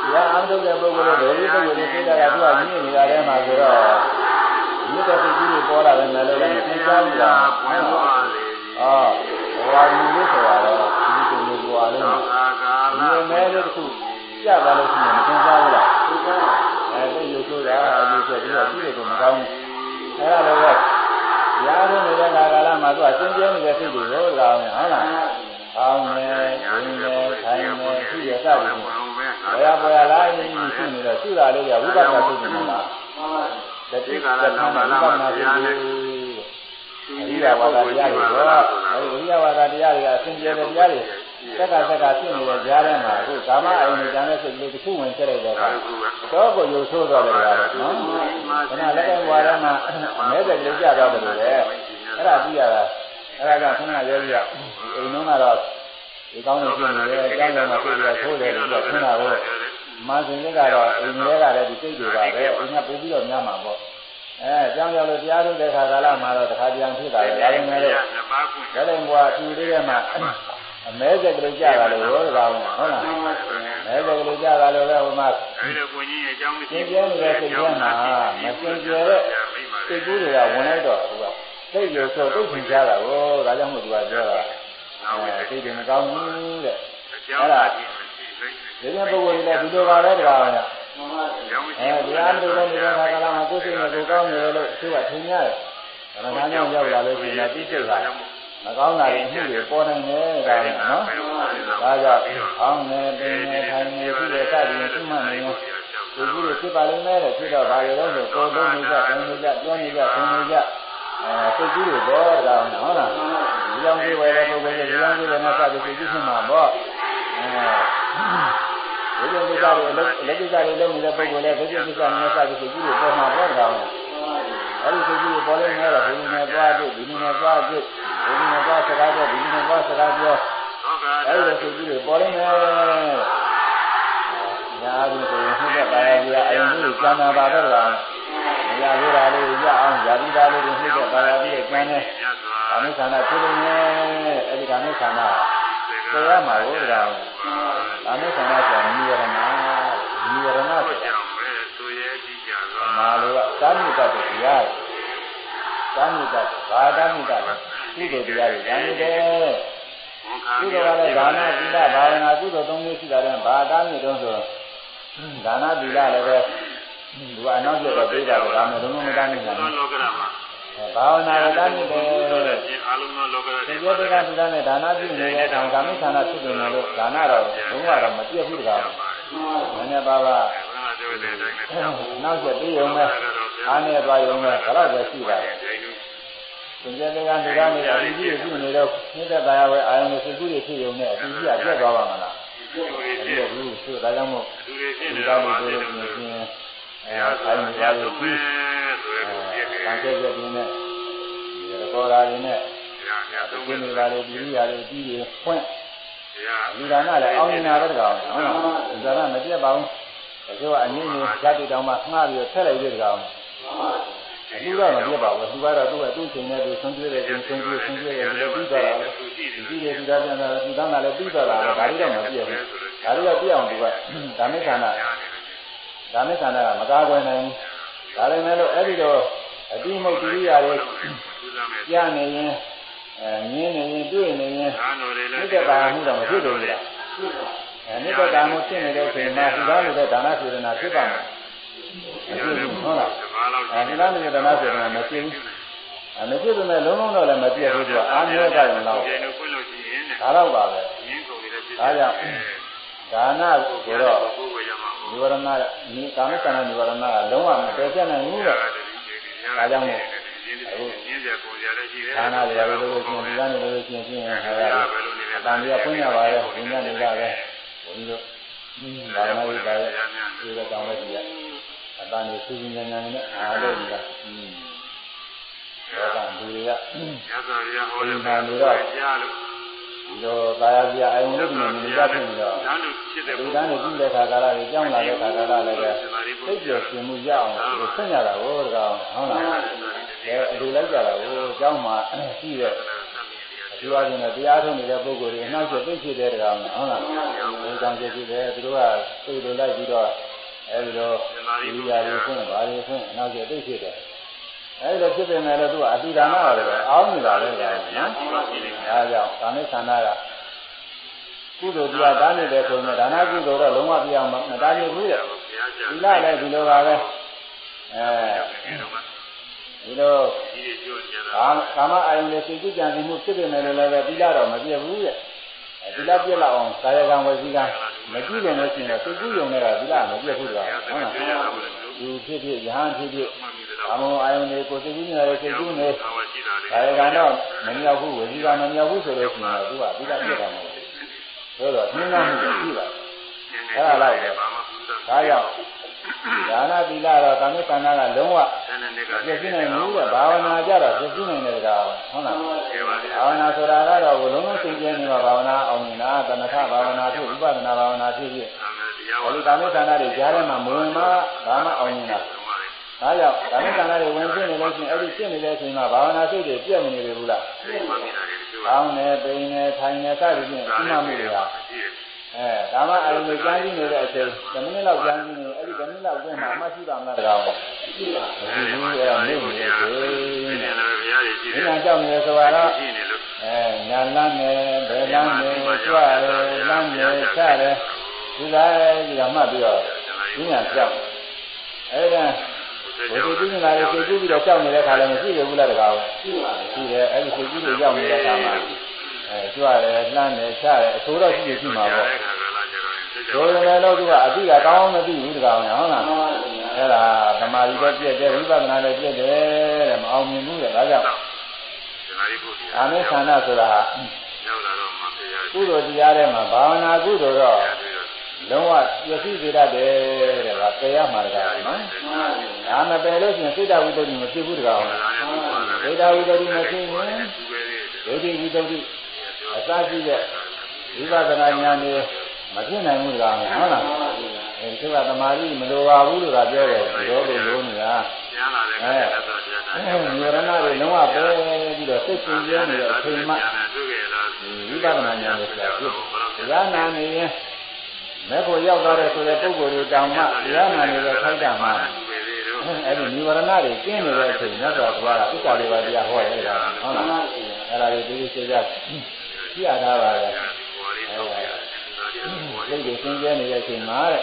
ဒီအမ်းထုတ်တဲ့ပုဂ္ဂိုလ်တွေဒီပုဂ္ဂိုလ်တွေသိတာကသူကမြင်နေတာထဲမှာဆိုတော့မြစ်တဲ့စိတ်ကြီးတွေပေါ်လာတယ်လည်းလည်းသင်ကြားဘူးလားပွင့်ဟုတ်လားသွားလေအော်ဘဝကြီးလို့ဆိုတာတော့ဒီလိုလိုပွားလို့သာကာလမြင်မဲလေးတစ်ခု ကြသွားလို့ရှိရင်မသင်ကြားဘူးလားအဲသိရုပ်ဆိုတာအကျိုးဆက်ပြီးတော့ဒီလိုကမကောင်းဘူးအဲ့ဒါလည်းပဲရားရနေတဲ့ကာလမှာသူကစင်ကြဲနေတဲ့စိတ်တွေရောကောင်းနေဟုတ်လားကောင်းနေ၊ဝင်နေ၊ထိုင်နေ၊ရှိရစသည်ဖြင့်ဘယ်ရဘယ်ရလိုက်ရှိနေတော့ရှိတာလေးကဝိပဿနာစိတ်တွေမလားတတိကရဏဝိပဿနာစိတ်တွေအရိယဝါဒတရားတွေတော့အဲဒီအရိယဝါဒတရားတွေကအစင်ကြဲတဲ့တရားတွေ သက်ကသက်ကဖြစ်နေတဲ့ကြားထဲမှာအခုကာမအယုန်ကြံတဲ့စိတ်လေးတစ်ခုဝင်ဆက်လိုက်တော့တော့ကိုရုပ်ဆိုးတော့တယ်ကွာနော်ခဏလက်ကဘွားထဲမှာမဲတဲ့ကလေးကြတော့တယ်လေအဲ့ဒါသိရတာအဲ့ဒါကခဏပြောပြအိမ်လုံးကတော့ဒီကောင်းနေဖြစ်နေတယ်အကြောင်းကြောင့်ဖြစ်ပြီးတော့ဆိုးတယ်လို့ပြောခဏတော့မာစင်လေးကတော့အိမ်လေးကလည်းဒီစိတ်တွေပါပဲအိမ်ကပို့ပြီးတော့ညမှာပေါ့အဲအကြောင်းကြောင့်လို့တရားထုတ်တဲ့ခါကာလမှာတော့တခါပြန်ဖြစ်တာပဲဒါပေမဲ့လို့ဒါလည်းဘွားအတူလေးထဲမှာ အမဲစက်ကလေးကြတာလို့ဟောတာဟုတ်လားမဲစက်ကလေးကြတာလို့ပဲဟိုမှာအဲဒီကိုကြီးရဲ့အကြောင်းမရှိသင်ပြနေတဲ့စိတ်ထဲမှာမသင်ပြတဲ့စိတ်ကူးတွေကဝင်လိုက်တော့သူကစိတ်ရုပ်ဆိုသိထင်ကြတာကိုဒါကြောင့်မို့သူကပြောတာအဲစိတ်တွေမကောင်းဘူးတဲ့အကြောင်းမရှိမရှိဒီလိုပုဂ္ဂိုလ်တွေလည်းဒီလိုပါပဲတရားဝင်အကြောင်းမရှိအဲတရားမလို့နေတဲ့ခါကလာမှာကိုယ်စိတ်နဲ့ကိုယ်ကောင်းနေတယ်လို့သူကထင်ရတယ်။ဒါမှမဟုတ်ရောက်လာလို့ရှိရင်တိစိတ်က မကောင်းတာတွေအမှုတွေပေါ်နိုင်တယ်ဒါကနော်။ဒါကြောင့်အောင်းနေပင်နေထိုင်နေပြီးတဲ့စသည်ဖြင့်မှတ်နေရင်ဒီလိုဖြစ်ပါလိမ့်မယ်တဲ့ဖြစ်တော့ဘာလို့လဲဆိုကိုယ်လုံးနေကြ၊တင်းနေကြ၊တွန်းနေကြ၊ဆင်းနေကြအဲစိတ်ကြီးတွေပေါ်တာဟုတ်လားဒီကြောင့်ဒီဝယ်တဲ့ပုဂ္ဂိုလ်ကဒီကြောင့်ဒီဝယ်နဲ့စသည်စိတ်ကြီးဖြစ်မှာပေါ့အဲဒီလိုကိစ္စတွေအလုပ်အလုပ်ကိစ္စတွေလုပ်နေတဲ့ပုဂ္ဂိုလ်လည်းဒီကိစ္စနဲ့စသည်စိတ်ကြီးတွေပေါ်မှာပေါ့တာ အဲဒီစိတ်ကြီးတွေပေါ်လို့နေတော့ဒီနည်းသွားကြည့်ဒီနည်းသွားကြည့်ဒီနည်းသွားစကားပြောဒီနည်းသွားစကားပြောသောကအဲဒီလိုစိတ်ကြီးတွေပေါ်နေတယ်ညာပြီးဆိုရင်ဟုတ်တဲ့ပါရကြီးအရင်ကကျမ်းနာပါတော့လားမရသေးတာလေးရအောင်ယာတိသားလေးတွေနှိမ့်တဲ့ပါရကြီးရဲ့ကျမ်းနဲ့မြတ်စွာကာမိခန္ဓာဖြစ်နေတယ်အဲဒီကာမိခန္ဓာသိရမှာလို့တရားကာမိခန္ဓာဆိုတာနိဝရဏနိဝရဏဆိုတာ မာလိုကသာမိကတရားတာမြစ်တာဘာတာမြစ်တာကုသိုလ်တရားတွေတာမြစ်တယ်ကုသိုလ်ကလည်းဒါနသီလဘာဝနာကုသိုလ်သုံးမျိုးရှိတာတဲ့ဘာတာမြစ်တော့ဆိုဒါနသီလလည်းပဲသူကအနောက်ကျတော့ပြေးတာကဒါမှလုံးလုံးမတားနိုင်ဘူးလောကရမှာဘာဝနာကတာမြစ်တယ်အလုံးစုံလောကရဒီပြောတဲ့ကသီလနဲ့ဒါနပြုနေတဲ့ဒါကာမိဌာနဖြစ်နေလို့ဒါနတော့ဘုံကတော့မပြည့်ဘူးတကားနည်းနည်းပါးပါး နောက်ကျပြီးရုံနဲ့အားနဲ့သွားရုံနဲ့ဘယ်တော့ပဲရှိပါတယ်။သင်္ကြန်ကလူသားနေအတူကြီးပြုနေတော့နှိမ့်သက်တရားပဲအာယုံနဲ့စိတ်ကူးတွေဖြစ်ရုံနဲ့အတူကြီးကပြတ်သွားပါမလား။ဒီလိုဘူးဆိုဒါကြောင့်မို့လူတွေဖြစ်ဒီနေသားတော့တွေမှတို့ဖြစ်လို့နေရှိရင်အဲအာယုံတွေလို့ပြီးဆိုရကိုဖြစ်နေအဲတန်ကျက်ကျက်နေနဲ့ဒီကောရာတွေနဲ့ညာညာဒီသုံးနေတာတွေပြည်ရာတွေပြီးတွေဖွင့်ညာဒီဒါနလည်းအောင်းနေတာပဲတကောင်ဟုတ်လားဒီဒါနမပြတ်ပါဘူး တချို့ကအငိမ့်နေဓာတ်တွေတောင်မှငှားပြီးထက်လိုက်တဲ့တကောင်အလူတော့မပြတ်ပါဘူးသူကတော့သူ့ရဲ့သူ့ချိန်နဲ့သူဆွံ့ကျွေးတဲ့ချိန်ဆွံ့ကျွေးဆွံ့ကျွေးတယ်ပြီးသွားတာပဲဒီလေဒီသားပြန်တာဒီသားကလည်းပြီးသွားတာပဲဒါတွေတော့မပြည့်ဘူးဒါတွေတော့ပြည့်အောင်သူကဓမ္မခန္ဓာဓမ္မခန္ဓာကမကားကွယ်နိုင်ဘူးဒါလည်းမဲ့လို့အဲ့ဒီတော့အတိမုတ်တိရိယာတွေကြားနေရင်အဲမြင်းနေရင်တွေ့နေရင်အာနိုတွေလည်းမြစ်တဲ့ကာမှုတော့မဖြစ်လို့လား အဲမြစ်တဲ့ကာမှုဖြစ်နေတဲ့အချိန်မှာဒီသားနေတဲ့ဒါနစေတနာဖြစ်ပါမယ်မဖြစ်ဘူးဟုတ်လားဘာလို့အဲဒီသားနေတဲ့ဒါနစေတနာမဖြစ်ဘူးအဲမဖြစ်ပေမဲ့လုံးလုံးတော့လည်းမပြည့်ဘူးသူကအာမျောကြရင်တော့ကျန်လို့ခွင့်လို့ရှိရင်ဒါတော့ပါပဲရင်းကုန်နေတဲ့ဖြစ်ဒါကြောင့်ဒါနကိုတော့ဘုရားမှာនិဝရဏနိကာမကဏនិဝရဏကလုံးဝမတည့်ပြတ်နိုင်ဘူးတဲ့ဒါကြောင့်မို့အခုရင်းကြပုံရလည်းရှိတယ်ဒါနတွေလည်းလို့ရှိရင်ဒီကနေလို့ရှိရင်ပြင်းရင်ဟာရတယ်အတန်ကြီးဖွင့်ရပါရဲ့ဝိညာဉ်တွေကလည်း ဘုန်းကြီးတို့ဘာနာရေးပါရဲ့ဒီကတောင်းလိုက်ကြည့်ရအတန်ကြီးသူကြီးညာညာနဲ့အားလို့ဒီကอืมဒါကလူတွေကရသော်ရဟောလို့ကြားလို့ဒီတော့ကာယပြအယုံလို့ဒီလိုနေကြဖြစ်နေတော့ဓာတ်လို့ဖြစ်တဲ့ဒီကနေ့ကြည့်တဲ့ခါကာလတွေကြောင်းလာတဲ့ခါကာလလည်းပဲစိတ်ကြော်ရှင်မှုရအောင်လို့ဆင့်ရတာကိုတကောင်ဟုတ်လားအဲအလိုလိုက်ကြတာကိုကြောင်းမှာရှိတဲ့ ဒီဝါရှင်နဲ့တရားထုတ်နေတဲ့ပုဂ္ဂိုလ်တွေနှောက်ချက်သိဖြစ်တဲ့တကောင်ဟုတ်လားဒီကောင်ချက်ဖြစ်တယ်သူတို့ကစိတ်လိုလိုက်ပြီးတော့အဲဒီတော့ဒီရာတွေဖွင့်ဘာတွေဖွင့်နှောက်ချက်သိဖြစ်တယ်အဲဒီလိုဖြစ်ပေမဲ့လည်းသူကအတိဒါနရတယ်ပဲအောင်းနေတာပဲကောင်နော်အဲဒါကြောင့်ကာမိခန္ဓာကကုသိုလ်တရားတားနေတယ်ဆိုရင်ဒါနကုသိုလ်တော့လုံးဝပြအောင်မတားနိုင်ဘူးတဲ့ဒီလလည်းဒီလိုပါပဲအဲ ဒီလိုကာကာမအာယုန်နဲ့စိတ်ကြည်ကြံမှုဖြစ်ပေမဲ့လည်းပဲဒီလတော့မပြည့်ဘူးတဲ့ဒီလပြည့်လောက်အောင်ကာယကံဝစီကံမကြည့်ရင်လည်းရှင်တော့စိတ်ကူးယုံနေတာဒီလမပြည့်ဘူးကွာဟုတ်လားဒီဖြစ်ဖြစ်ယဟန်ဖြစ်ဖြစ်အမောအာယုန်တွေကိုစိတ်ကူးနေတယ်စိတ်ကူးနေကာယကံတော့မမြောက်ဘူးဝစီကံမမြောက်ဘူးဆိုလို့ရှိရင်တော့သူကဒီလပြည့်တာမဟုတ်ဘူးဆိုတော့နှင်းနှမှုရှိပါတယ်အဲ့ဒါလိုက်တယ်ဒါကြောင့် ဒါနသီလတော့ကာမိကံကလုံးဝပြည့်စုံနိုင်ဘူးတဲ့ဘာဝနာကြတော့ပြည့်စုံနိုင်တဲ့ကောင်ဟုတ်လားဘာဝနာဆိုတာကတော့ဘလုံးလုံးသိကျင်းနေမှာဘာဝနာအောင်နေတာသမထဘာဝနာဖြစ်ဝိပဿနာဘာဝနာဖြစ်ဖြစ်အဲဒီကာမိကံတွေကြားထဲမှာမဝင်မှဘာမှအောင်နေတာဒါကြောင့်ကာမိကံတွေဝင်ဖြစ်နေလို့ရှိရင်အဲ့ဒီဖြစ်နေတဲ့အချိန်မှာဘာဝနာစိတ်တွေပြည့်မနေဘူးလားကောင်းတယ်ပိန်တယ်ထိုင်တယ်စသည်ဖြင့်ရှိမှမှုတွေဟာ အဲဒါမှအရုံကိုကြားကြည့်နေတဲ့အချိန်10မိနစ်လောက်ကြားကြည့်နေအဲ့ဒီ10မိနစ်လောက်အတွင်းမှာအမှတ်ရှိပါမလားတကောင်မရှိဘူးအဲ့ဒါနေနေတယ်ဒီညာကြောက်နေဆိုတာတော့အဲညာလမ်းနေဘယ်လမ်းနေကြွတယ်လမ်းနေချတယ်ဒီလိုက်ဒီကမှတ်ပြီးတော့ဒီညာကြောက်အဲ့ဒါဘယ်လိုကြည့်နေတာလဲစိတ်ကူးပြီးတော့ကြောက်နေတဲ့ခါလည်းမရှိဘူးလားတကောင်ရှိပါတယ်ရှိတယ်အဲ့ဒီစိတ်ကူးတွေကြောက်နေတဲ့ခါမှာ အဲကြွတယ်လှမ်းတယ်ချတယ်အဆိုးတော့ရှိရှိမှာပေါ့ဆိုရင်လည်းတော့သူကအတိကကောင်းမသိဘူးတကောင်ညာဟုတ်လားအဲ့ဒါသမာဓိပဲပြည့်တယ်ဝိပဿနာလည်းပြည့်တယ်တဲ့မအောင်မြင်ဘူးတဲ့ဒါကြောင့်အာမေခန္ဓာဆိုတာကုသိုလ်တရားထဲမှာဘာဝနာကုသိုလ်တော့လုံးဝပြည့်စည်စေတတ်တယ်တဲ့ကပယ်ရမှာတကားနော်ဒါမပယ်လို့ရှိရင်စိတ်တဝိတ္တိမဖြစ်ဘူးတကားစိတ်တဝိတ္တိမဖြစ်ရင်ဒိဋ္ဌိဝိတ္တိ အစရှိတဲ့ဝိပဿနာဉာဏ်တွေမဖြစ်နိုင်ဘူးတကားဟုတ်လားအဲဒီကသမာဓိမလိုပါဘူးလို့ကပြောတယ်ပြောလို့လို့နေတာအဲအဲဉာဏ်တွေလုံးဝပယ်ပြီးတော့စိတ်ရှင်ကျင်းနေတဲ့အချိန်မှဝိပဿနာဉာဏ်တွေဆိုတာဖြစ်တယ်တရားနာနေရင်မဲ့ဖို့ရောက်သွားတဲ့ဆိုတဲ့ပုဂ္ဂိုလ်တွေတောင်မှတရားနာနေတဲ့ခိုက်တာမှာအဲ့ဒီនិဝရဏတွေကျင်းနေတဲ့အချိန်မြတ်စွာဘုရားကဥစ္စာလေးပါးတရားဟောတယ်လားဟုတ်လားအဲ့ဒါတွေဒီလိုစေကြ ကြည့်ရတာပါလေစိတ်တွေသင်ကျဲနေတဲ့အချိန်မှာတဲ့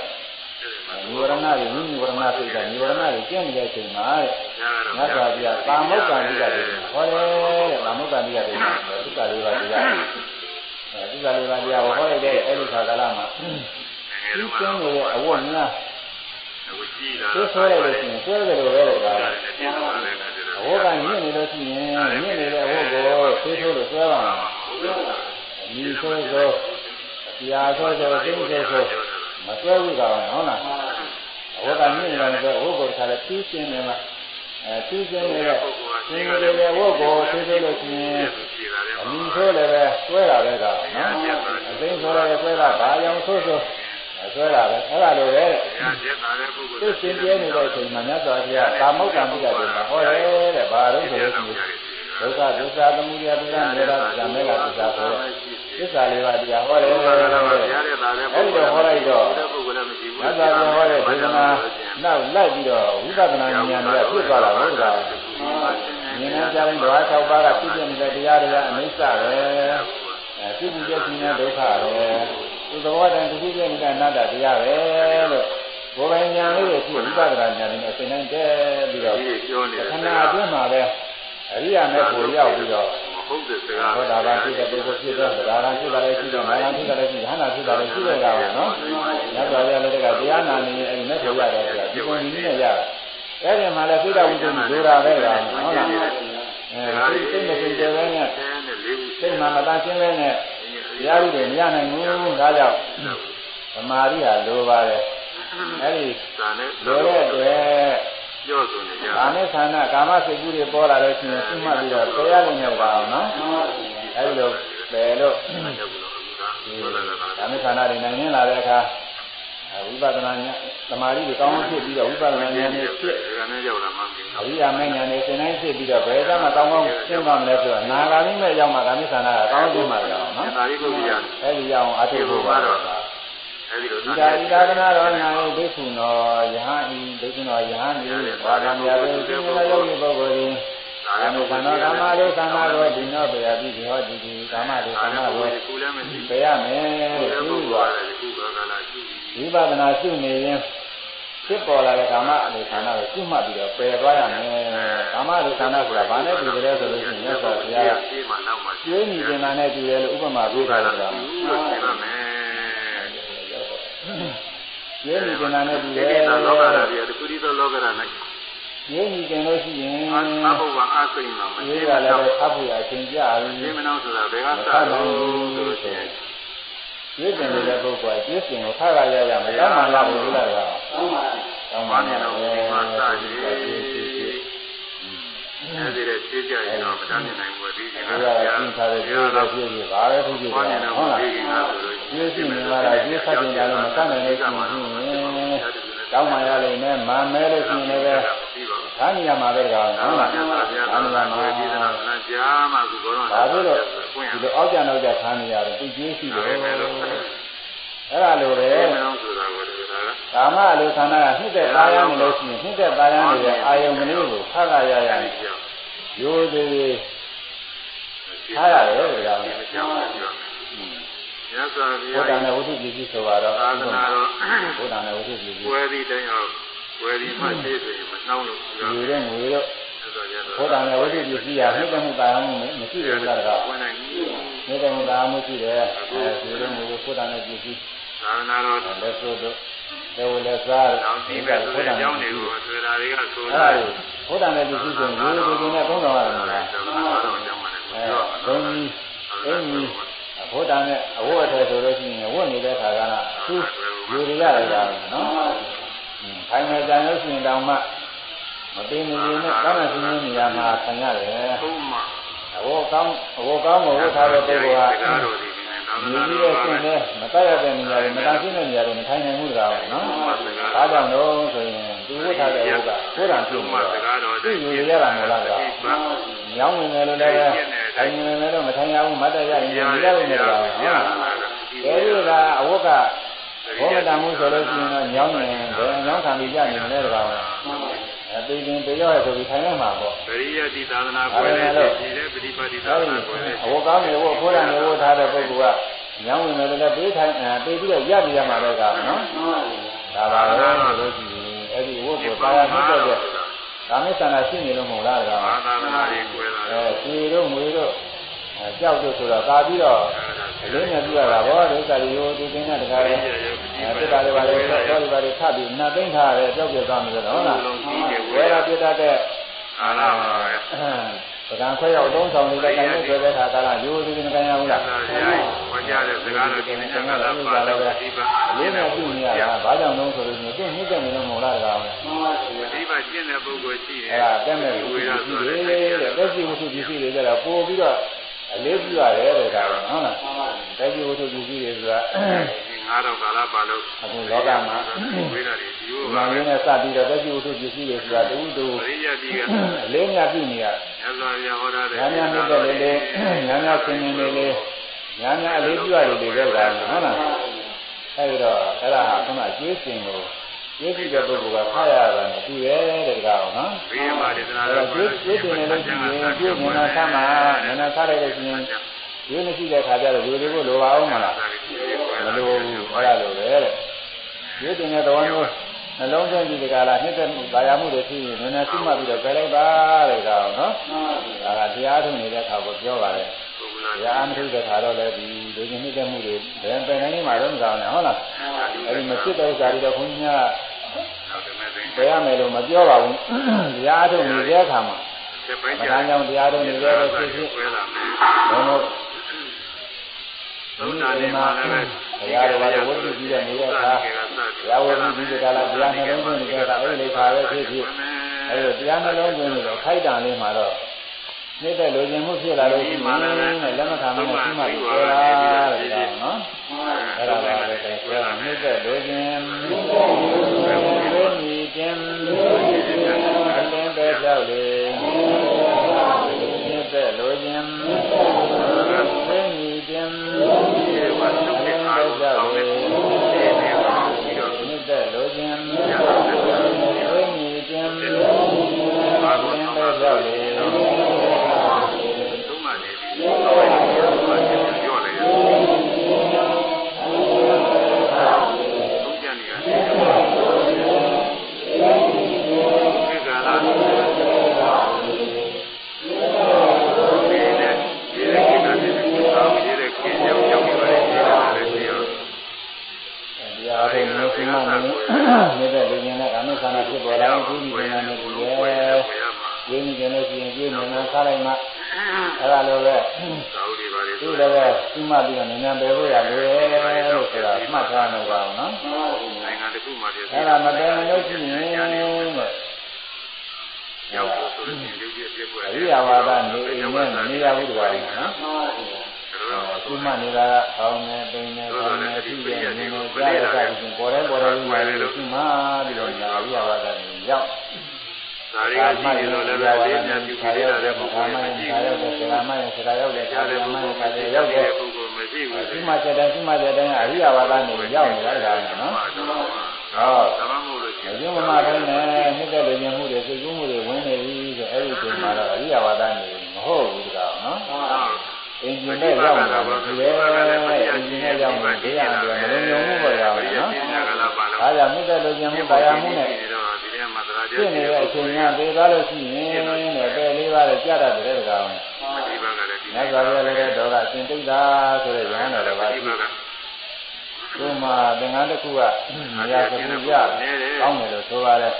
နိဝရဏတွေနိဝရဏစိတ်ကနိဝရဏတွေကျင့်နေတဲ့အချိန်မှာတဲ့ငါသာပြပါမုတ်ကံတိကတွေဟောတယ်တဲ့ပါမုတ်ကံတိကတွေသုက္ကလေးပါတရားသုက္ကလေးပါတရားဟောရတဲ့အဲ့ဒီခါကာလမှာဒီကျင့်နေတဲ့အဝတ်နာသိဆိုရလို့ရှိရင်ဆွဲကြလို့ပဲလို့ပါအဝတ်ကညှင့်နေလို့ရှိရင်ညှင့်နေတဲ့အဝတ်ကိုသိဆိုလို့ဆွဲပါမှာ ဒီဆွဲဆိုတရားဆွဲဆိုသိဆွဲဆိုမဆွဲဘူးကောင်ဟုတ်လားအဝတ်ကညစ်နေတယ်ဆိုအဝတ်ကိုထားလဲဖြူးရှင်းနေမှာအဲဖြူးရှင်းနေတဲ့ရှင်းနေတဲ့အဝတ်ကိုဆွဲဆွလို့ရှိရင်အမီဆွဲလည်းပဲဆွဲတာပဲကောင်နော်အသိဆွဲလည်းဆွဲတာဘာကြောင့်ဆွဲဆွဲဆွဲတာပဲအဲ့ဒါလိုပဲသိစင်ပြဲနေတဲ့အချိန်မှာမြတ်စွာဘုရားကာမုတ်ကံပိကတွေမှာဟောတယ်တဲ့ဘာလို့ဆိုလို့ရှိရင် ဒုက္ခဒုက္ခသမုဒယဒုက္ခမေရဒုက္ခမေဃဒုက္ခဆိုတဲ့သစ္စာလေးပါးတရားဟောတယ်အဲ့ဒီတော့ဟောလိုက်တော့မြတ်စွာဘုရားဟောတဲ့ဒေသနာနောက်လိုက်ပြီးတော့ဝိပဿနာဉာဏ်တွေကဖြစ်သွားတာဟုတ်ကဲ့ဉာဏ်နဲ့ကြားရင်ဓဝါ၆ပါးကဖြစ်ပြနေတဲ့တရားတွေကအနိစ္စပဲအဲဖြစ်ပြီးပြခြင်းနဲ့ဒုက္ခပဲသူသဘောတည်းတစ်ခုပြည့်နေတဲ့အနတ္တတရားပဲလို့ဘုရားဉာဏ်လေးတွေဖြစ်ဝိပဿနာဉာဏ်နဲ့အစဉ်တိုင်းတည်းပြီးတော့ခဏအတွင်းမှာပဲ အရိယာနဲ့ကိုရောက်ပြီးတော့ဟုတ်တယ်စကားဟောတာပါဖြစ်တဲ့ပုဂ္ဂိုလ်ဖြစ်တဲ့ဒါရံဖြစ်တာလည်းရှိတယ်မာရံဖြစ်တာလည်းရှိတယ်ဟန္တာဖြစ်တာလည်းရှိတဲ့ကောင်နော်ညစွာရလည်းတကတရားနာနေရင်အဲဒီမဲ့ဆိုရတယ်ဆိုတာဒီပုံကြီးနဲ့ရတယ်အဲ့ဒီမှာလည်းသိတာဝိသုဒ္ဓဆိုတာပဲကောင်ဟုတ်လားအဲဒီစိတ်မစင်ကြဲပဲနဲ့စိတ်မှမတန်ရှင်းပဲနဲ့တရားဥတွေမရနိုင်ဘူးဒါကြောင့်သမာဓိဟာလိုပါတယ်အဲ့ဒီဒါနဲ့လိုတဲ့အတွက် ပြောဆိုနေကြကာမဆန္ဒကာမစိတ်ကူးတွေပေါ်လာလို့ရှိရင်သိမှပြီးတော့တရားလုံးနဲ့ပါအောင်နော်အဲဒီလိုပယ်လို့ကာမဆန္ဒတွေနိုင်နေလာတဲ့အခါဝိပဿနာဉာဏ်သမာဓိတွေကောင်းအောင်ဖြစ်ပြီးတော့ဝိပဿနာဉာဏ်တွေဖြစ်ဒါနဲ့ရောက်လာမှမင်းအရိယာမဉာဏ်တွေသင်တိုင်းဖြစ်ပြီးတော့ဘယ်ကမှကောင်းကောင်းရှင်းပါမလဲဆိုတော့နာဂာမိမဲ့ရောက်မှကာမဆန္ဒကကောင်းပြီးမှကြောင်းနော်ဒါလေးကိုပြရတယ်အဲဒီရောက်အောင်အထုဖို့ပါတော့အဲ ဒီလိုဒီသာဒီသာကနာတော်ညာယဒိက္ခုနောယဟန်ဤဒိက္ခုနောယဟန်ဤဘာဂံမြာဝေသင်္ကေတယောဂီပုဂ္ဂိုလ်သည်ကာမခန္ဓာကာမလေးခန္ဓာကိုဒီနောပေယတိဒီဟောဒီဒီကာမလေးခန္ဓာကိုကူလည်းမရှိပေရမယ်လို့ဘူးသူဘုကရားလည်းခုကကလာရှိဝိပဿနာရှုနေရင်ဖြစ်ပေါ်လာတဲ့ကာမလေးခန္ဓာကိုရှုမှတ်ပြီးတော့ပယ်သွားရမယ်ကာမလေးခန္ဓာဆိုတာဘာနဲ့တူတယ်ဆိုလို့ရှိရင်မြတ်စွာဘုရားကဒီမှာနောက်မှာကျွေးမိကျင်တာနဲ့တူတယ်လို့ဥပမာပေးထားတယ်ကွာဘူးလို့ပြော ရမယ်ကျွေးမိကျင်တာနဲ့တူတဒီယ်ကလောကရာတွေတခုဒီသောလောကရာ၌ကျွေးမိကျင်လို့ရှိရင်အဘုရားအစိမ့်မှာမဒီရှိကပါလည်းဘူးပဲအဖို့အချင်းကြပြီဒီမနောဆိုတာဘယ်ကစမလို့လို့ဆိုလို့ရှိရင်ကျွေးတင်တဲ့ပုဂ္ဂိုလ်ကကျွေးတင်ကိုခါရရရမတောင်းမှလာဘူးလားကွာတောင်းမှဘာလာနဲ့တော့ပဲဒီမှာစရည်အဲဒီတဲ့သိကြရင်တော့မတတ်နိုင်ဘူးဒီကဘုရားကသင်ထားတဲ့ကျွေးတဲ့ကျွေးကြီးဘာပဲဖြစ်ဖြစ်ဘာပါနဲ့တော့ဟုတ်လားဒီ ကဆိုလို့ကျွေးရှိနေမှာလားကျွေးဆက်တင်ကြလို့မကနိုင်လို့ရှိရင်တောင်းမှရလိမ့်မယ်မာမဲလို့ရှိရင်လည်းပြီးပါဘူးသာနေရမှာပဲကောင်ဟုတ်လားဘုရားဘုရားသာနေရမှာဒီကနာကြားမှာကုဘောတော့ဒါပြီးတော့ပွင့်ရဒီလိုအောက်ကြနောက်ကြခံနေရတယ်သူကျွေးရှိတယ်တယ်မယ်လို့အဲ့ဒါလိုပဲဒီမနောဆိုတာကိုဒီကကကာမလိုခန္ဓာကနှစ်သက်သားရနေလို့ရှိရင်နှစ်သက်သားရနေတဲ့အာယုံကလေးကိုဖတ်ရရရရင်ရိုးသေးသေးထားရတယ်ဒီကောင် မကြောက်ဘူးပြောမြတ်စွာဘုဘုရားရားနဲ့ဝိသုပ္ပစီဆိုတော့သာသနာတော်ဘုရားနဲ့ဝိသုပ္ပစီဝယ်ဒီတိုင်းအောင်ဝယ်ဒီမှရှိဆိုရင်မနှောင်းလို့ပြောဒီတယ်တဲ့ငွေတော့ဆိုတော့ရတော့ဘုရားနဲ့ဝိသုပ္ပစီကနှစ်သက်မှုတာယာမှုမရှိဘူးလားကောင်ဝင်နိုင်ပြီနှစ်သက်မှုတာယာမှုရှိတယ်အဲဒီတဲ့ငွေကိုဘုရားနဲ့ပစ္စည်းသာသနာတော်လက်ဆိုတော့ဒေဝလက်စားတောင်းပြီးမဲ့ဆိုတဲ့အကြောင်းတွေကိုဆွေတာတွေကဆိုအဲ့တာဒါကိုဘုရားနဲ့ပစ္စည်းဆိုရိုးရိုးနဲ့သုံးတော်ရတယ်မလားသာသနာတော်ကြောင့်မှလည်းအဲပြောဘုန်းကြီးအင်းကြီး ဘုရားနဲ့အဝတ်အထည်ဆိုလို့ရှိရင်ဝတ်နေတဲ့ခါကသူယူရရတယ်ကွာနော်။ခိုင်နေကြလို့ရှိရင်တောင်မှမသိမရင်နဲ့ကောင်းတဲ့စဉ်းနေရာမှာဆံရတယ်ဘုမ။အဝတ်ကောင်းအဝတ်ကောင်းကိုဝတ်ထားတဲ့ပုဂ္ဂိုလ်ကကားတော်ဒီနဲ့သာသ မြနာည်တော်ပြီးတဲ့ရှင်နဲ့မတတ်ရတဲ့နေရာတွေမတန်ရှင်းတဲ့နေရာတွေမထိုင်နိုင်ဘူးကွာနော်။ဒါကြောင့်တော့ဆိုရင်သူဝတ်ထားတဲ့ဥစ္စာကိုယ်တိုင်ပြုမှာသူယူရရတာမဟုတ်လားကွာ။ညောင်းဝင်တယ်လို့လည်းထိုင်နေတယ်လို့မထိုင်ရဘူးမတ်တရရင်မရဘူးနေတာဟုတ်လား။အဲဒီကအဝတ်ကဘောမတန်မှုဆိုလို့ရှိရင်တော့ညောင်းနေတယ်ညောင်းခံပြီးကြနေတယ်တကား အဲအသေးသေးတရောဆိုပြီးထိုင်ရမှာပေါ့ပရိယတိသာသနာကွယ်တဲ့ဒီတဲ့ပฏิပါတိသာအဲ့သဒီနာကွယ်တဲ့အဝတ်ကောင်းနေဝတ်ဖိုးရနေဝတ်ထားတဲ့ပုဂ္ဂိုလ်ကညောင်းဝင်တယ်လည်းပေးထိုင်အဲပေးပြီးတော့ရပြရမှာလည်းကနော်ဒါပါပဲလို့ရှိရင်အဲ့ဒီဝတ်ကိုပါရမှုတဲ့ကာမိသနာရှိနေလို့မဟုတ်လားကဘာသာသနာတွေကွယ်လာအဲခြေတို့ငွေတို့အဲကြောက်တို့ဆိုတော့ကာပြီးတော့အလေးနဲ့ပြရတာဗောဒုက္ခတွေရိုးသူသိနေတကားလည်းအဲပြတာတွေပါလေတော့တွေပါလေထပ်ပြီးနှသိမ့်ထားရတယ်ကြောက်ပြသွားမယ်ဆိုတော့ဟုတ်လား ဝဲတာပြတတ်တဲ့အာလာပါပဲပကံခွဲရောက်သုံးဆောင်နေတဲ့ကိုင်းနဲ့တွေ့တဲ့ခါကလာရိုးသေးသေးမကန်ရဘူးလားသာယာခေါ်ကြတဲ့စကားတော်ဒီနေ့ကလာပါတော့ဒီပါအလေးနဲ့ပြုနေရတာဘာကြောင့်လဲဆိုလို့ရှိရင်သူ့မြင့်တဲ့နေလို့မဟုတ်လားတကားပဲဒီပါကျင့်တဲ့ပုဂ္ဂိုလ်ရှိတယ်အဲ့ဒါတက်မဲ့ဝိရရှိတယ်တဲ့သက်ရှိဝတ္ထုပစ္စည်းတွေကြတော့ပို့ပြီးတော့အလေးပြုရတယ်တဲ့ကားဟုတ်လားသက်ရှိဝတ္ထုပစ္စည်းတွေဆိုတာ ငါတော့ကာလပါလို့အခုလောကမှာဝိရတွေဒီလိုဒီပါမှာပဲရင်းနဲ့စပြီးတော့သက်ရှိဝတ္ထုပစ္စည်းတွေဆိုတာတူတူပရိယတိကအလေးများပြုနေရမြတ်စွာဘုရားဟောထားတဲ့ညာညာမြတ်တဲ့လေးလေးညာညာဆင်းနေလေးလေးညာညာအလေးပြုရတယ်တွေပဲကားဟုတ်လားအဲဒီတော့အဲ့ဒါကခုနကျွေးစင်ကိုကျွေးကြည့်တဲ့ပုဂ္ဂိုလ်ကဖတ်ရတာနဲ့တူတယ်တဲ့ကားဟုတ်နော်ဘိယမဒေသနာအဲ့တော်တော့ကျွေးကျွေးတင်နေလို့ရှိရင်ကျွေးမြင်တာဆမ်းမှာမြင်တာဆလိုက်လို့ရှိရင် ကျွေးမရှိတဲ့ခါကျတော့ကျွေးတွေကိုလိုပါအောင်မလားမလိုဘူးအဲ့ဒါလိုပဲတဲ့ကျွေးတင်တဲ့သဘောမျိုးနှလုံးသွင်းပြီးဒီကလာနှစ်သက်မှုပါရမှုတွေဖြစ်ရင်နည်းနည်းသိမှပြီးတော့ကြလိုက်ပါတဲ့ကောင်နော်ဒါကတရားထုံနေတဲ့ခါကိုပြောပါတယ်တရားမထုတဲ့ခါတော့လည်းဒီလူချင်းနှစ်သက်မှုတွေဘယ်ပင်နေမှာတော့မကောင်းနဲ့ဟုတ်လားအဲ့ဒီမဖြစ်တဲ့ဥစ္စာတွေတော့ခွန်ကြီးကပြရမယ်လို့မပြောပါဘူးတရားထုံနေတဲ့အခါမှာဒီပိုင်းမကျထာကြောင့်တရားထုံနေတဲ့ဖြစ်ဖြစ်ဝဲလာမယ်ဘုံတို့ သုဒ္ဓနေမှာလည်းတရားတော်ဘာလို့ဝတ်ပြုပြီးတဲ့နေတဲ့အခါတရားဝတ်ပြုပြီးတဲ့ကလာတရားနှလုံးသွင်းနေတဲ့အခါအဲ့ဒီလေခါပဲဖြစ်ဖြစ်အဲ့ဒီတရားနှလုံးသွင်းနေတော့ခိုက်တံလေးမှာတော့နေတဲ့လူချင်းမှုဖြစ်လာလို့ရှိရင်တဲ့လက်မခံမနဲ့ရှိမှပြီးပြောတာတဲ့ကောင်နော်အဲ့ဒါပါပဲတဲ့ပြောတာနေတဲ့လူချင်းဝိမီတင်အလင်းပဲကြောက်လေနေတဲ့လူချင်းဝိမီတင် ဒီဝတ်စုပ်အားကောင်းတဲ့ဒီနေ့ပါပြီးတော့မြစ်တဲ့လိုခြင်းဝိညာဉ်ခြင်းသင်ပဲကြောက်လေသုံးမှနေပြီ။ဘာလို့ပြောလဲ။ပြော မင်းမြစ်တဲ့လူခြင်းနဲ့အနုသနာဖြစ်ပေါ်လာရင်ဒီဒီဉာဏ်နဲ့ဒီရဲ့ဝယ်ရမှာဝိညာဉ်နဲ့ရှိရင်ပြည့်နေမှာစားလိုက်မှအဲ့ဒါလိုပဲသာဝတိပါလေသူလည်းပဲသိမှပြီးတော့ဉာဏ်ပဲဖို့ရလွယ်လို့ဆိုတာမှတ်ထားနေပါအောင်နော်နိုင်ငံတစ်ခုမှာတည်းအဲ့ဒါမတည်လို့ရှိရင်တဲ့ရောက်ဖို့ဆိုရင်ရုပ်ရည်ပြည့်ပွဲအရိယဝါဒနေအိမ်နဲ့မနေရဘူးတကားနော် အခုမှနေတာကအောင်းနေပိနေပေါင်းနေအဖြစ်ရဲ့နေနေကြားရတာကိုပေါ်တယ်ပေါ်တယ်ပြီးမှလည်းရှိမှပြီးတော့လာရိယဝါဒနေရောက်ဒါတွေကကြည့်နေတော့လည်းပဲလေးများပြုပြီးရတဲ့ပုဂ္ဂိုလ်မရှိခါဘူးရောက်တဲ့ဆရာမရဲ့ဆရာရောက်တဲ့။ခါကြားရတဲ့မပုဂ္ဂိုရဲ့လ်ခါမရှိရရောက်တဲ့ပုဂ္ဂိုလ်မရှိဘူး။ရှိမှတဲ့တဲ့ရှိမှတဲ့တဲ့အရိယဝါဒနေရောက်နေတာကနော်ဟောသမမို့လို့ရှိအရင်ကျိုးမမတိုင်းနဲ့နှစ်သက်လူညမှုတွေစိတ်ကူးမှုတွေဝင်နေပြီဆိုအဲ့ဒီအချိန်မှာတော့အရိယဝါဒနေမဟုတ်ဘူးတကားနော် အင်ဂျင်နဲ့ရောက်နေတာဒီရဲ့အင်ဂျင်နဲ့ရောက်နေဒီရအတွက်မလုံခြုံမှုပေါ်ရောက်နေနော်အားကြောင့်မြစ်တဲ့လူကျင်မှုကာယမှုနဲ့ဒီထဲမှာသရာကျဖြစ်နေတဲ့အချိန်ကသေသွားလို့ရှိရင်တဲ့ပယ်လေးပါးနဲ့ကြာတတ်တဲ့တကောင်ဒီဘက်ကလည်းဒီမြတ်စွာဘုရားလည်းဒေါကအရှင်တိတ်တာဆိုတဲ့ဉာဏ်တော်တစ်ပါးဒီရှိဘက်ကသူမှသင်္ကန်းတစ်ခုကနေရာကမှုရကောင်းတယ်လို့ဆိုပါတယ်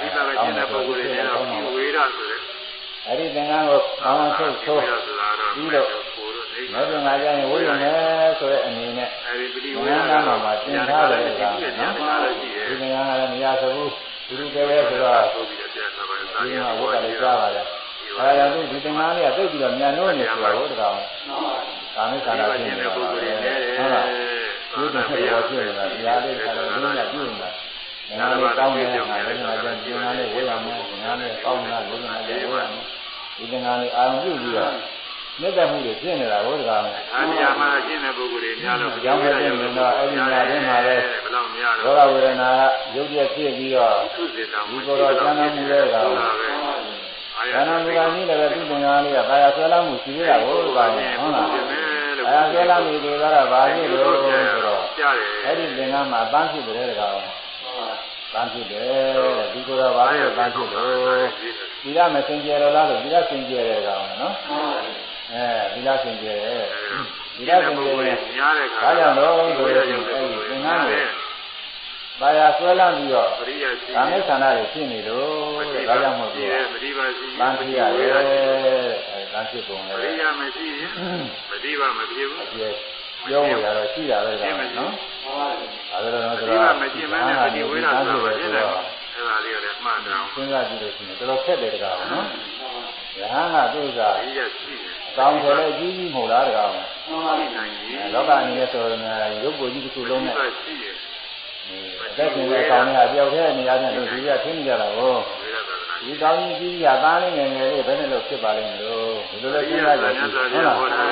ဒီဘက်ကကျင်းတဲ့ပုဂ္ဂိုလ်တွေကတော့ဒီဝေဒဆိုတဲ့ အဲ့ဒီသင်္ကန်းကိုကောင်းအောင်ဆုပ်ဆိုးဆိုတာတော့ပြီးတော့ကိုယ်တို့နေမဂ္ဂင်လာကြရင်ဝိရုံနဲ့ဆိုတဲ့အနေနဲ့အဲဒီပရိဉဝောဏ်ဒကကမှမှာသင်ထားတယ်ကောင်နော်ဒီသင်္ကန်းကလည်းနေရာသဘူးဒီလိုပဲဆိုတော့ဆိုပြီးပြန်လာပါတယ်ဒီမှာဝတ်ကလည်းကြားပါတယ်အဲဒါကြောင့်ဒီသင်္ကန်းလေးကသိပြီးတော့မြန်လို့နေဆိုတာဟုတ်တကောင်ကာမိခန္ဓာဖြစ်နေတာဟုတ်လားဒီတင်ဖြစ်တော့ဖြစ်နေတာဒီဟာလေးကလည်းဘုရားပြုနေတာ ငါလည်းကောင်းတယ်ငါလည်းငါလည်းဒီငါလေးဝေးရမယ်ငါလည်းကောင်းတာဘုရားလည်းဝေးရမယ်ဒီသင်္ကန်းလေးအာရုံပြုပြီးတော့မြတ်တဲ့မှုတွေဖြစ်နေတာဘုရားမယ်အာဒီယာမှာရှင်းတဲ့ပုဂ္ဂိုလ်တွေများလို့အကြောင်းပဲသိနေတော့အဲ့ဒီညာထဲမှာပဲဘယ်လောက်များဒေါတော့သဝေဒနာရုပ်ပြည့်ဖြစ်ပြီးတော့သူစစ်တောင်ဒီကိုယ်တော်ကျမ်းမ်းမှုတဲ့ကောင်အာရဒါနမူကကြီးလည်းပဲသူ့သင်္ကန်းလေးကကာယဆွဲလာမှုရှိသေးတာကိုပါမယ်ဟုတ်လားကာယဆွဲလာမှုတွေကတော့ဘာဖြစ်လို့ဆိုတော့ကြားတယ်အဲ့ဒီသင်္ကန်းမှာအပန်းဖြစ်တယ် တကားပန်းဖြစ်တယ်တဲ့ဒီကိုယ်တော်ဘာလို့ပန်းဖြစ်လို့ဒီကမစင်ကြယ်လို့လားလို့ဒီကစင်ကြယ်တယ်ကောင်နော်အဲဒီကစင်ကြယ်တယ်ဒီကစင်ကြယ်တယ်များတဲ့ခါဒါကြောင့်တော့ဆိုရင်အဲ့ဒီသင်္ကန်းကိုဘာယာဆွဲလာပြီးတော့ပရိယရှိကာမိသန္တာတွေဖြစ်နေလို့တဲ့ဒါကြောင့်မို့ရှိလို့တယ်ပရိပါရှိပန်းဖြစ်ရတယ်အဲပန်းဖြစ်ပုံပလေရိယမရှိရင်ပရိပါမဖြစ်ဘူးအ ပြည့်ပြောရတာတော့ရှိတာပဲကောင်နော်အဲဒါတော့ပဆိုရိတော့ပါမရှိမှလည်းပရိဝေဒဆိုတာဖြစ်တယ်အဲ့ဒါလေးကလည်းမှတ်တယ်စဉ်းစားကြည့်လို့ရှိရင်တော်တော်ခက်တယ်ကောင်နော်ရဟန်းကသူ့ကပရိယရှိတယ်အကောင်ဆိုလဲအကြီးကြီးမဟုတ်လားကောင်ရှိနိုင်ပြီလောကအနေနဲ့ဆိုရင်ရုပ်ကိုကြီးတစ်ခုလုံးနဲ့ပရိပါရှိတယ်အသက်ရှင်တဲ့ကောင်ကအပြောက်တဲ့နေရာချင်းတို့ဒီကထင်းနေကြတာကိုဝေ ဒသာသနာဒီကောင်းကြီးကြီးကသားလေးငယ်ငယ်လေးဘယ်နဲ့လို့ဖြစ်ပါလိမ့်မလို့ဒီလိုလဲပရိစဉ်းယစားကြသာည့်ညဟုတ်သာလားဟောတာ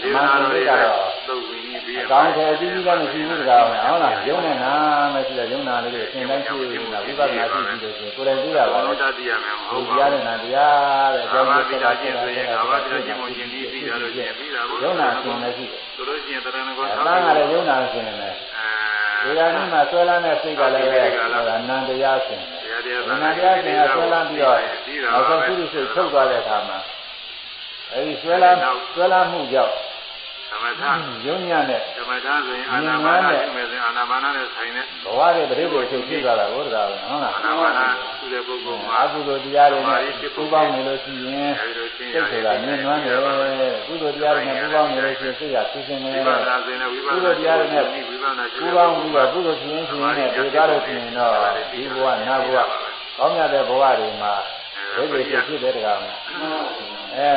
ဒေသနာတော်တွေသုတ်ဝင်ပြီးအကောင်းထဲအကြီးကြီးကမရှိဘူးတကားဟုတ်လားရုံနဲ့နာမရှိတဲ့ရုံနာလေးတွေအစဉ်တိုင်းရှိနေတာဝိပဿနာရှိပြီးလို့ဆိုကိုယ်တိုင်သိရပါဘောလားတတိယမယ်မဟုတ်ဒီပါတရားဘူးနဲ့နာတရားတဲ့အကြောဘာင်းဝကိုပိသိတာတာချင်းချင်းဆိုဆိုရရင်င်ဘာဘာဝဝပိတိတာတာချင်းချင်းကိုကိုရှရှင်းင်းပြီးပြီးပြီးပြီးတာတာလို့လို့ရှရုံင်းနာပြီးရှင်တာမရှိဆိုလို့ရှိရင်တရဏဂောအတန်းကလည်းရုံနာရှင် နဲ့ဒီကနေ့မှဆွဲလန်းတဲ့စိတ်ကလည်းပဲဟောတာနန္တရားရှင်တရားတရားနန္တရားရှင်ကဆွဲလန်းပြီးတော့နောက်ဆုံးသူ့စိတ်ထုတ်သွားတဲ့အခါမှာအဲဒီဆွဲလန်းဆွဲလန်းမှုကြောင့် သမထရုံညံ့တဲ့သမထဆိုရင်အာနာပါနရှိမယ်ဆိုရင်အာနာပါနနဲ့ဆိုင်တဲ့ဘဝရဲ့ပြိဋိဘိုလ်စိတ်ဖြစ်သွားတာဘုရားပဲဟုတ်လားအာနာပါနသူတဲ့ပုဂ္ဂိုလ်မှာအကုသိုလ်တရားတွေနဲ့ပူပေါင်းနေလို့ရှိရင်အဲဒီလိုရှင်းရစိတ်ဆိုတာမြင်နွမ်းတယ်ကုသိုလ်တရားတွေနဲ့ပူပေါင်းနေလို့ရှိရင်စိတ်ကသိစင်နေဝိတယ်ပဿနာဆိုရင်ဝိပဿကုနာသိုလ်တရားတွေနဲ့ဝိပဿနာရှိပူပေါင်းပြီးတော့ကုသိုလ်ရှင်ရှင်နဲ့ဒေသလို့ရှိရင်တော့ဒီဘဝနတ်ဘဝကောင်းမြတ်တဲ့ဘဝတွေမှာ ဒိဋ္ဌိဖြစ်တဲ့တရားမှာအဲ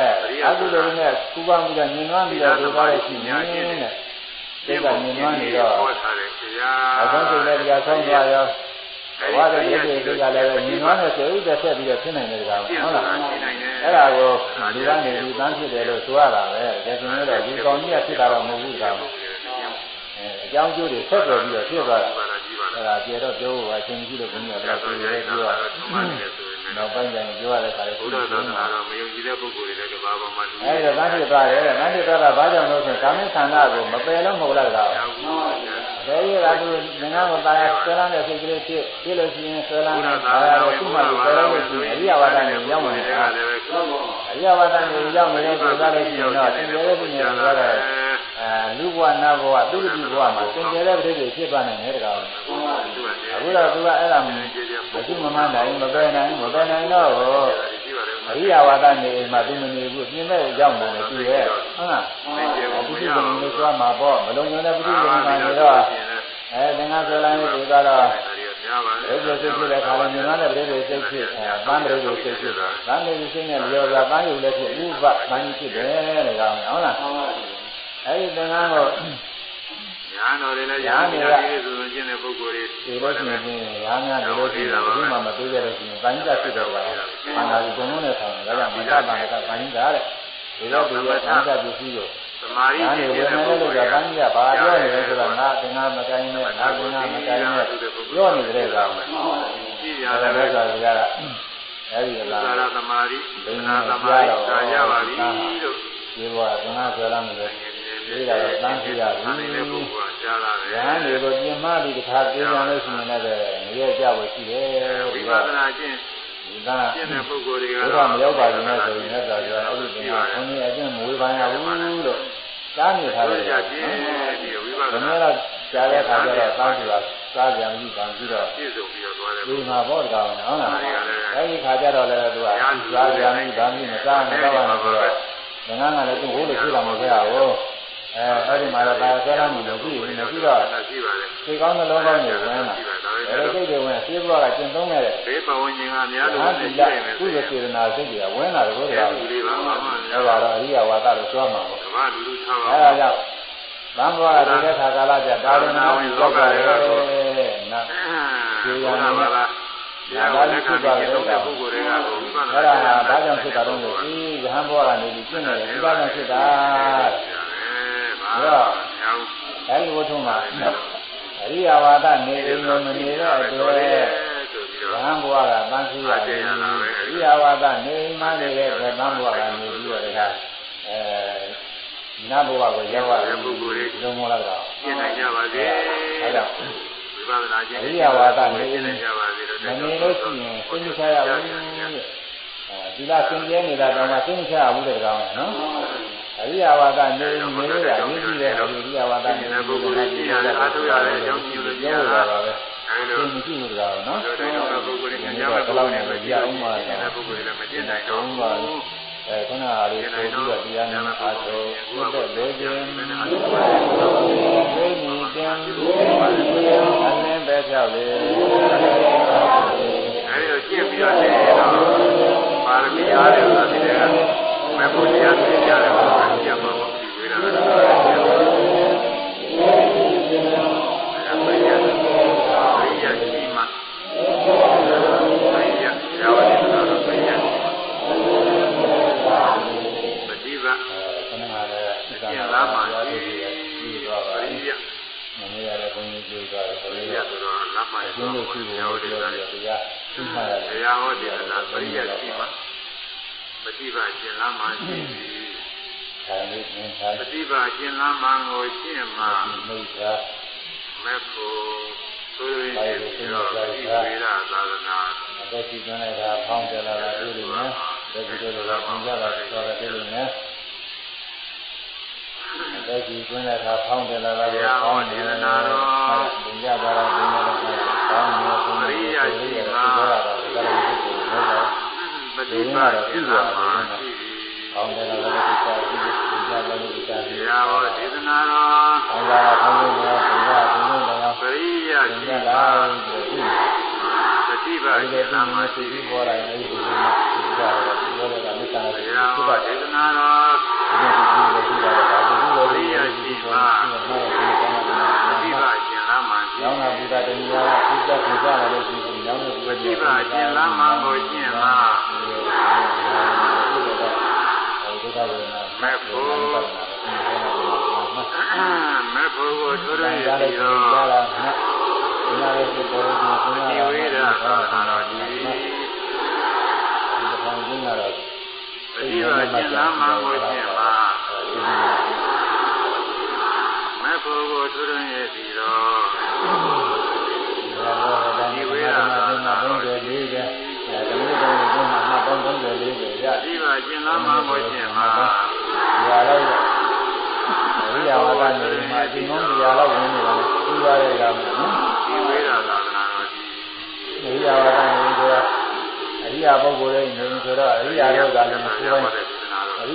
အကုသိုလ်တွေနဲ့ပူပေါင်းပြီးတော့မြင်နွမ်းပြီးတော့ဒေသလို့ရှိရင်တဲ့စိတ်ကမြင်နွမ်းနေတော့ဟောထားတယ်ဆရာအဆုံးစိတ်လည်းတရားဆုံးသွားရောဘဝတဲ့ဒိဋ္ဌိတွေကလည်းပဲမြင်နွမ်းတဲ့စိတ်ဥဒ္ဒေဆက်ပြီးတော့ဖြစ်နိုင်တဲ့တရားမှာဟုတ်လားရှင်းနိုင်တယ်အဲ့ဒါကိုဒီကနေဒီတန်းဖြစ်တယ်လို့ဆိုရတာပဲဒါဆိုရင်တော့ဒီကောင်းကြီးကဖြစ်တာတော့မဟုတ်ဘူးကောအဲအကြောင်းကျိုးတွေဆက်သွယ်ပြီးတော့ဖြစ်သွားတာပါလားကြီးပါလားအဲ့ဒါကျေတော့ပြောဖို့ပါအချင်းကြီးလို့ဘုရားကပြောရဲပြောတာ နောက်ပိုင်းကျရင်ပြောရတဲ့ခါလေးဘုရားသာသနာတော်မယုံကြည်တဲ့ပုဂ္ဂိုလ်တွေကဘာပေါ်မှာလူအဲ့ဒါတန်းဖြစ်သွားတယ်တန်းဖြစ်သွားတာဘာကြောင့်လို့ဆိုရင်ကာမိသန္တာကိုမပယ်လို့မဟုတ်လားကောရောက်ဘူးဘုရားဘယ်ရတာသူငငါ့ကိုတာယာဆွဲလန်းတဲ့စိတ်ကလေးဖြစ်ဖြစ်လို့ရှိရင်ဆွဲလန်းဘုတဲ့ရားသာဘာသနာသာဝင်သူ့ဘုမှာရားဆွဲဘာလသာန်းဝင်လို့ရှိဆိုရင်ရင်အရိယဝါဒနဲ့ရောက်နေတယ်ကလည်းပဲအရိယဝါဒနဲ့ရောက်နေတဲ့ပုဂ္ဂိုလ်တွေရှိရင်တော့သင်္ကြန်ရဲ့ပညာတွေကတော့ အဲလူဘဝနတ်ဘဝသူတိဘဝမှာသင်္ကြန်ရဲ့ပြိတ္တိဖြစ်သွားနိုင်တယ်တကားအခုတော့သူကအဲ့ဒါမရှိမမှန်းနိုင်မပယ်နိုင်မပယ်နိုင်တော့အရိယဝါဒနေမှာသူမနေဘူးပြင်မဲ့ရောက်နေတယ်သူရဲ့ဟုတ်လားပုရိသမီးလို့ဆိုမှာပေါ့မလုံးဝတဲ့ပုရိသမီးမှာနေတော့အဲသင်္ဃဆွဲလိုင်းတွေကတော့ဘယ်လိုစိတ်ဖြစ်တဲ့ခါလဲမြင်ရတဲ့ပြိတ္တိစိတ်ဖြစ်အဲပန်းပြိတ္တိစိတ်ဖြစ်တာပန်းပြိတ္တိစိတ်နဲ့လျော်တာပန်းယူလည်းဖြစ်ဥပပန်းကြီးဖြစ်တယ်တဲ့ကောင်ဟုတ်လား အဲဒီသင်္ဃကိုညာတော်တွေလည်းညာနေတာဒီလိုဆိုရင်တဲ့ပုဂ္ဂိုလ်တွေဒီလိုရှိရင်ရာများဒီလိုရှိရင်ဘုရားမတွေ့ရလို့ရှိရင်ပန်းကြီးကဖြစ်တော့တာ။ဘာသာဒီကုံလုံးနဲ့ဆောင်တယ်ဒါကြောင့်မတတ်ပါနဲ့ကပန်းကြီးကတဲ့ဒီတော့ဒီရဲ့ပန်းကြီးပစ္စည်းကိုသမာဓိညာရှိနေဝေတဲ့နေပုဂ္ဂိုလို့လ်ကပန်းကြီးကဘာပြောနေလဲဆိုတော့ငါသင်္ဃမကိုင်းနဲ့ငါကငါမကိုင်းနဲ့ပြောနေတဲ့ကောင်ကြည့်ရအဲတဒါယ်လည်းဆိုရတာအဲဒီကလာသာရသမာဓိသနာသမာဓိသာရပါပြီလို့ဒီဘောကသင်္ဃဆွဲလာမယ် လို့ဒီကတော့တန်းပြရပြီနေတဲ့ပုဂ္ဂိုလ်ကကြားလာတယ်။ညာနေကိုပြင်မပြီးတစ်ခါပြေးကြလို့ရှိရင်လည်းငရဲကြဖို့ရှိတယ်။ဝိဒီပကဿနာကျင့်ဒီကကျင့်တဲ့ပုဂ္ဂိုလ်တွေဘုကရားမရောက်ပါဘူးနဲ့ဆိုရင်လည်းသာကြအဲ့ဒီတင်ကဘုန်းကြီးအကျင့်မဝေးပါရဘူးလို့ကြားနေထားတယ်ကြ။ကျင့်ဒီဝိပဘဿယ်နာနဲ့တော့ကြားတဲ့ခါကျတော့သားဆိုတာစားကြံပြီးပါပြီးတော့ပြည့်စုံပြီးတော့သွားတယ်ဒီမှာပေါ့ကောင်ဟုတ်လား။အဲ့ဒီခါကျတော့လည်းသူကစားကြံပြီးပါပြီးမစားမတော့ဘူးဆိုတော့ငငန်းကလည်းသူ့ဟိုးလို့ဖြစ်လာမှာပဲဟာကို အဲအဲ့ဒီမှာတော့ဒါဆွဲလာမှုလို့ပြီးရင်မရှိတော့ရှိပါတယ်စိတ်ကောင်းနှလုံးကောင်းတွေဝင်လာအဲလိုစိတ်တွေဝင်ဆေးဘွားကကျင့်သုံးခဲ့တဲ့ဘေးပဝန်းကျင်ကများလို့ဟာရှိဒီနေကမယ်ကုသစေတနာစိတ်တွေကဝင်လာတယ်ဘုရားဒီလေးပါပါမှအဲ့ဒါတော့အရိယဝါဒလို့ပြောမှာပေါ့ဓမ္မလူလူထားပါအဲ့ဒါကြောင့်ဘန်းဘွားကဒီတဲ့ခါကာလကျဒါရဏဝင်ရောက်ကြတယ်နာဒီရနာပါလားတရားကိုလက်ခံပြီးသုံးတဲ့ပုဂ္ဂိုလ်တွေကကိုဝိပဿနာအဲ့ဒါဟာဘာကြောင့်ဖြစ်တာတော့လို့ဒီယဟန်ဘဝကနေပြီးကျင့်နေတယ်ဒီဘာကြောင့်ဖြစ်တာ အဲဘာလို့ညောင်းအဲ့ဒီဝတ္ထုမှာအရိယဝါဒနေအိမ်လုံးမနေတဲ့အတွက်ဆိုပြီးယတော့ဟန်ဘဝကတန်းစီရတယ်အရိယဝါဒနေအိမ်မနေတဲ့အတွက်တန်းဘဝကနေပြီးတော့တခါအဲနတ်ဘဝကိုရောက်ရတယ်လုံးမလာတော့ကျင့်နိုင်ကြပါစေအဲ့ဒါဝိပဿနာကျင့်အရိယဝါဒနေကျအိင့်မ်နိုင်ကြပါစေလို့မနေလို့ရှိရင်သိမချရဘူးအဲဒီလားသင်ကျဲနေတာတော့မှသိမချရဘူးတဲ့ကောင်နော် အရိယဝါဒနေနေရအရေးကြီးတယ်အရိယဝါဒနေနေပုဂ္ဂိုလ်ကြီးရတယ်အားထုတ်ရတယ်အကြောင်းကြီးလို့ပြောရတာပဲအဲဒီသိလိုမရှိဘူးကောင်နော်တို့တိုင်းတော့ပုဂ္ဂိုလ်တွေညမှာပုဂ္ဂိုလ်တွေပဲကြည့်အောင်ပါတဲ့ပုဂ္ဂိုလ်တွေလည်းမကျင့်နိုင်တော့ဘူးအဲခုနကလေးဆိုပြီးတော့တရားနာအားထုတ်ဘုဒ္ဓလေခြင်းသိမြင်တင်အလင်းပဲပြောက်လေအဲဒီတော့ကျင့်ပြီးတော့နေတော့ပါရမီအားတယ်ဆိုတာဒီကမဖို့တရားသိကြတယ်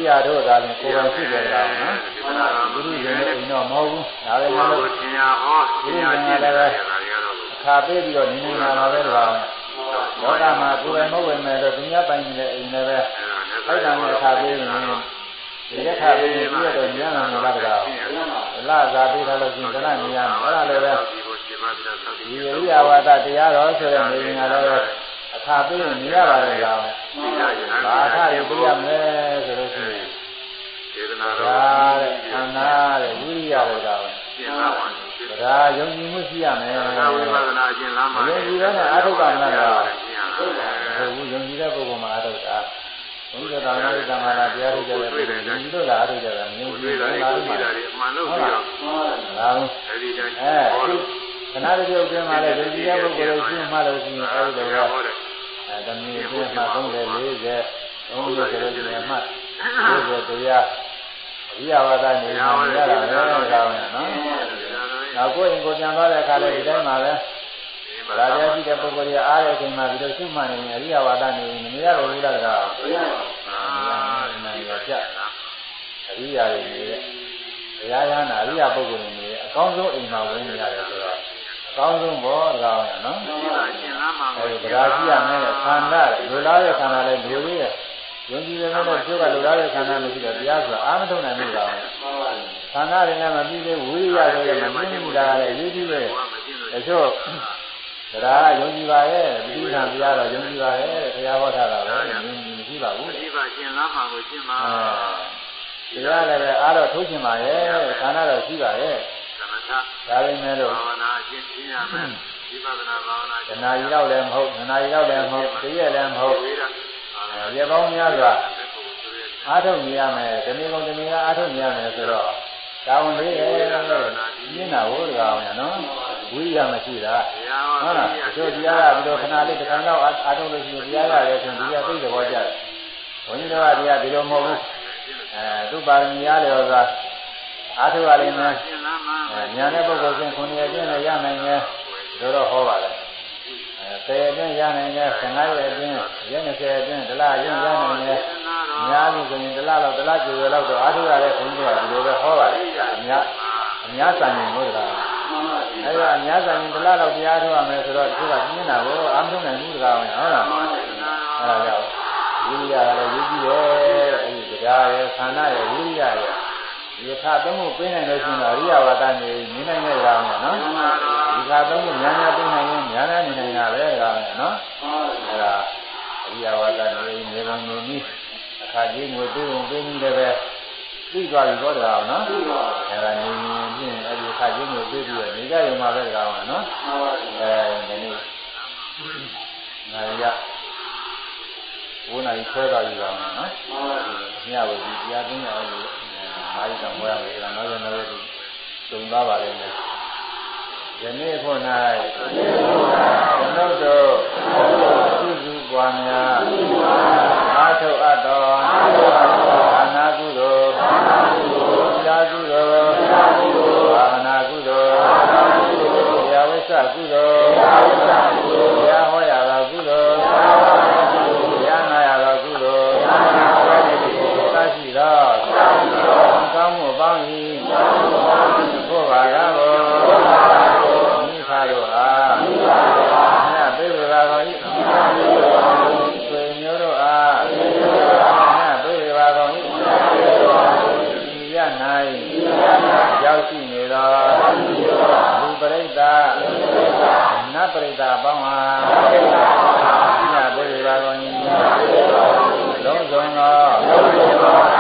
ရိယာတို့ကလည်းကိုယ်ပိုင်ဖြစ်တယ်ကောင်နော်ဘုရုရှင်ရဲ့အိမ်တော့မဟုတ်ဘူးဒါပေမဲ့လို့သင်ညာဟောသင်ညာကျင့်တယ်ခါရတော့အခါပေးပြီးတော့နေနေတာပါပဲကောင်လောကမှာကိုယ်ပိုင်မဟုတ်ဝင်မဲ့တော့သူများပိုင်နေတဲ့အိမ်လည်းပဲအဲ့ဒါနဲ့အခါပေးရင်ဒီရက်ခါပေးရင်ပြီးတော့ညံ့လာမှာကောင်လာသာပေးထားလို့ရှင်ကလည်းမြင်ရမယ်အဲ့ဒါလည်းပဲဒီအရိယဝါဒတရားတော်ဆိုတဲ့နေရင်လည်း အခါပေးရင်မြင်ရပါတယ်ကောင်။ဘာအခါရပြရမယ်ဆိုလို့ရှိရင်ဒေသနာတော်ဒါတဲ့ခန္ဓာတဲ့ဝိရိယတဲ့ကောင်ကျင့်လာပါ။ဒါယုံကြည်မှုရှိရမယ်။ဒါဝိပဿနာကျင့်လာမှာယုံကြည်တဲ့နဲ့အာထုကမလားကောင်ကျင့်ရမယ်။ဘုရားယုံကြည်တဲ့ပုဂ္ဂိုလ်မှာအာထုတာ။ဘုရားတော်ရဲ့သမာဓိတရားထုတ်ကြတဲ့ပုဂ္ဂိုလ်ယုံကြည်လို့လားအာထုကြတာမယုံကြည်တွေ့ဘူးတာလားလေးကိုကြည့်တာလေးအမှန်လို့ပြီးတော့။ဒါဘူးအဲဒီတိုင်း။အဲဟောလို့ ခဏတည်းပြုတ်ပြန်มาလဲယုံကြည်တဲ့ပုဂ္ဂိုလ်ကိုရှင်းမှလို့ရှိရင်အဲဒီလိုဟောပဲတယ်အဲတမီးပြင်းမှ30 40 30ဆိုလို့ရှိရင်မှ40တရားအရိယဝါဒနေမှာရတာပဲကောင်းတယ်နော်။နောက်ကိုယ်ရင်ကိုပြန်သွားတဲ့အခါလည်းဒီတိုင်းမှာပဲဗလာပြရှိတဲ့ပုဂ္ဂိုလ်ကြီးအားတဲ့အချိန်မှာဒီလိုရှုမှတ်နေရင်အရိယဝါဒနေမရတော့ဘူးလားကော။အရိယာတွေနေတဲ့တရားရဟနာအရိယပုဂ္ဂိုလ်တွေနေအကောင်းဆုံးအိမ်မှာဝင်နေရတယ်ဆိုတော့အ ကောင်းဆုံးဘောကောင်းရနော်။ဒီပါကျင့်လာမှာအဲဒီတရားရှိရမယ်ခန္ဓာလူလားတဲ့ခန္ဓာလည်းလူလေးရဲ့ယုံကြည်တယ်နဲ့ကျုပ်ကလူလားတဲ့ခန္ဓာမရှိတော့တရားဆိုတာအာမထုံနိုင်မှုကောင်းခန္ဓာတွေနဲ့မပြီးသေးဝိရိယတွေနဲ့မပြီးဘူးဒါလည်းအရေးကြီးတယ်တချို့ဒတရားယုံကြည်ပါရဲ့ဒီကံတရားတော့ယုံကြည်ပါရဲ့တရားဟောထားတာတော့ယုံကြည်မရှိပါဘူးဒီပါရှင်လားမှာကိုရှင်းပါအဲတရားလည်းပဲအားတော့ထုတ်ရှင်ပါရဲ့ခန္ဓာတော့ရှိပါရဲ့သမထ ဒါပေမဲ့လို့ဘာဝနာအရှင်းရှင်းရမယ်ဒီပဒနာဘာဝနာတဏှာကြီးတော့လည်းမဟုတ်တဏှာကြီးတော့လည်းမဟုတ်တရက်လည်းမဟုတ်ဝေးတာရေပေါင်းများစွာအားထုတ်နေရမယ်တနည်းကုန်တနည်းကအားထုတ်နေရမယ်ဆိုတော့တာဝန်လေးရဲ့ညင်းတာဟိုတကောင်ရနော်ဝိရိယမရှိတာတရားဟုတ်လားတို့တရားကဒီလိုခဏလေးတစ်ခါတော့အားထုတ်လို့ရှိရင်တရားရတယ်ဆိုရင်ဒီကသိတဲ့ဘောကြတယ်ဘုန်းကြီးတို့ကတရားဒီလိုမဟုတ်ဘူးအဲသူပါရမီရတယ်ဥစ္စာ အားထုတ်ရလိမ့်မယ်ရှင်းလားမှာအဲညာတဲ့ပုဂ္ဂိုလ်ချင်းခုနှစ်ရက်ချင်းလည်းရနိုင်တယ်တို့တော့ဟောပါတယ်အဲ10ရက်ချင်းရနိုင်တယ်15ရက်ချင်းရက်20ရက်ချင်းဒလချင်းရနိုင်တယ်အများကြီးဆိုရင်ဒလလောက်ဒလကျော်ကျော်လောက်တော့အားထုတ်ရတဲ့ဘုန်းကြီးကဒီလိုပဲဟောပါတယ်အများအများစံရင်ဟုတ်လားအဲဒါအများစံရင်ဒလလောက်တရားထုတ်ရမယ်ဆိုတော့ဒီကပြင်းတာကိုအာမထုတ်နိုင်ဘူးတကားဝင်ဟုတ်လားအဲဒါကြောင့်ဝိရိယကလည်းရည်ကြည့်တယ်အဲဒီတရားရဲ့ခန္ဓာရဲ့ဝိရိယရဲ့ ဒီခါသုံးခုပြနိုင်လို့ရှိရင်တော့အရိယဝါဒနေနေနိုင်တဲ့ကောင်နော်ဒီခါသုံးခုညာညာပြနိုင်ရင်ညာညာနေနိုင်တာပဲကောင်နော်အဲဒါအရိယဝါဒနေနေပုံနေနည်းအခါကြီးငွေပေးပုံပေးနည်းလည်းပဲသိသွားပြီတော့ကောင်နော်အဲဒါနေရင်ဖြင့်အဲဒီအခါကြီးငွေပေးပြီးတော့နေကြရုံမှာပဲကောင်နော်အဲဒီနေ့နိုင်ရဘုန်းနိုင်ဆွဲတော်ယူကောင်နော်ညဘုရားတရားသိနေအောင် လို့မာရီတောင်ဟောရမယ်ဒါနောက်ရနောက်ရဒီသုံးသားပါလိမ့်မယ်ယနေ့ဖို့၌ကျွန်ုပ်တို့စုစုပွားများအာထုအပ်တော် ပရိသတ်ပေါင်းအားမြတ်ပြေဝါကော၏လုံးစုံသော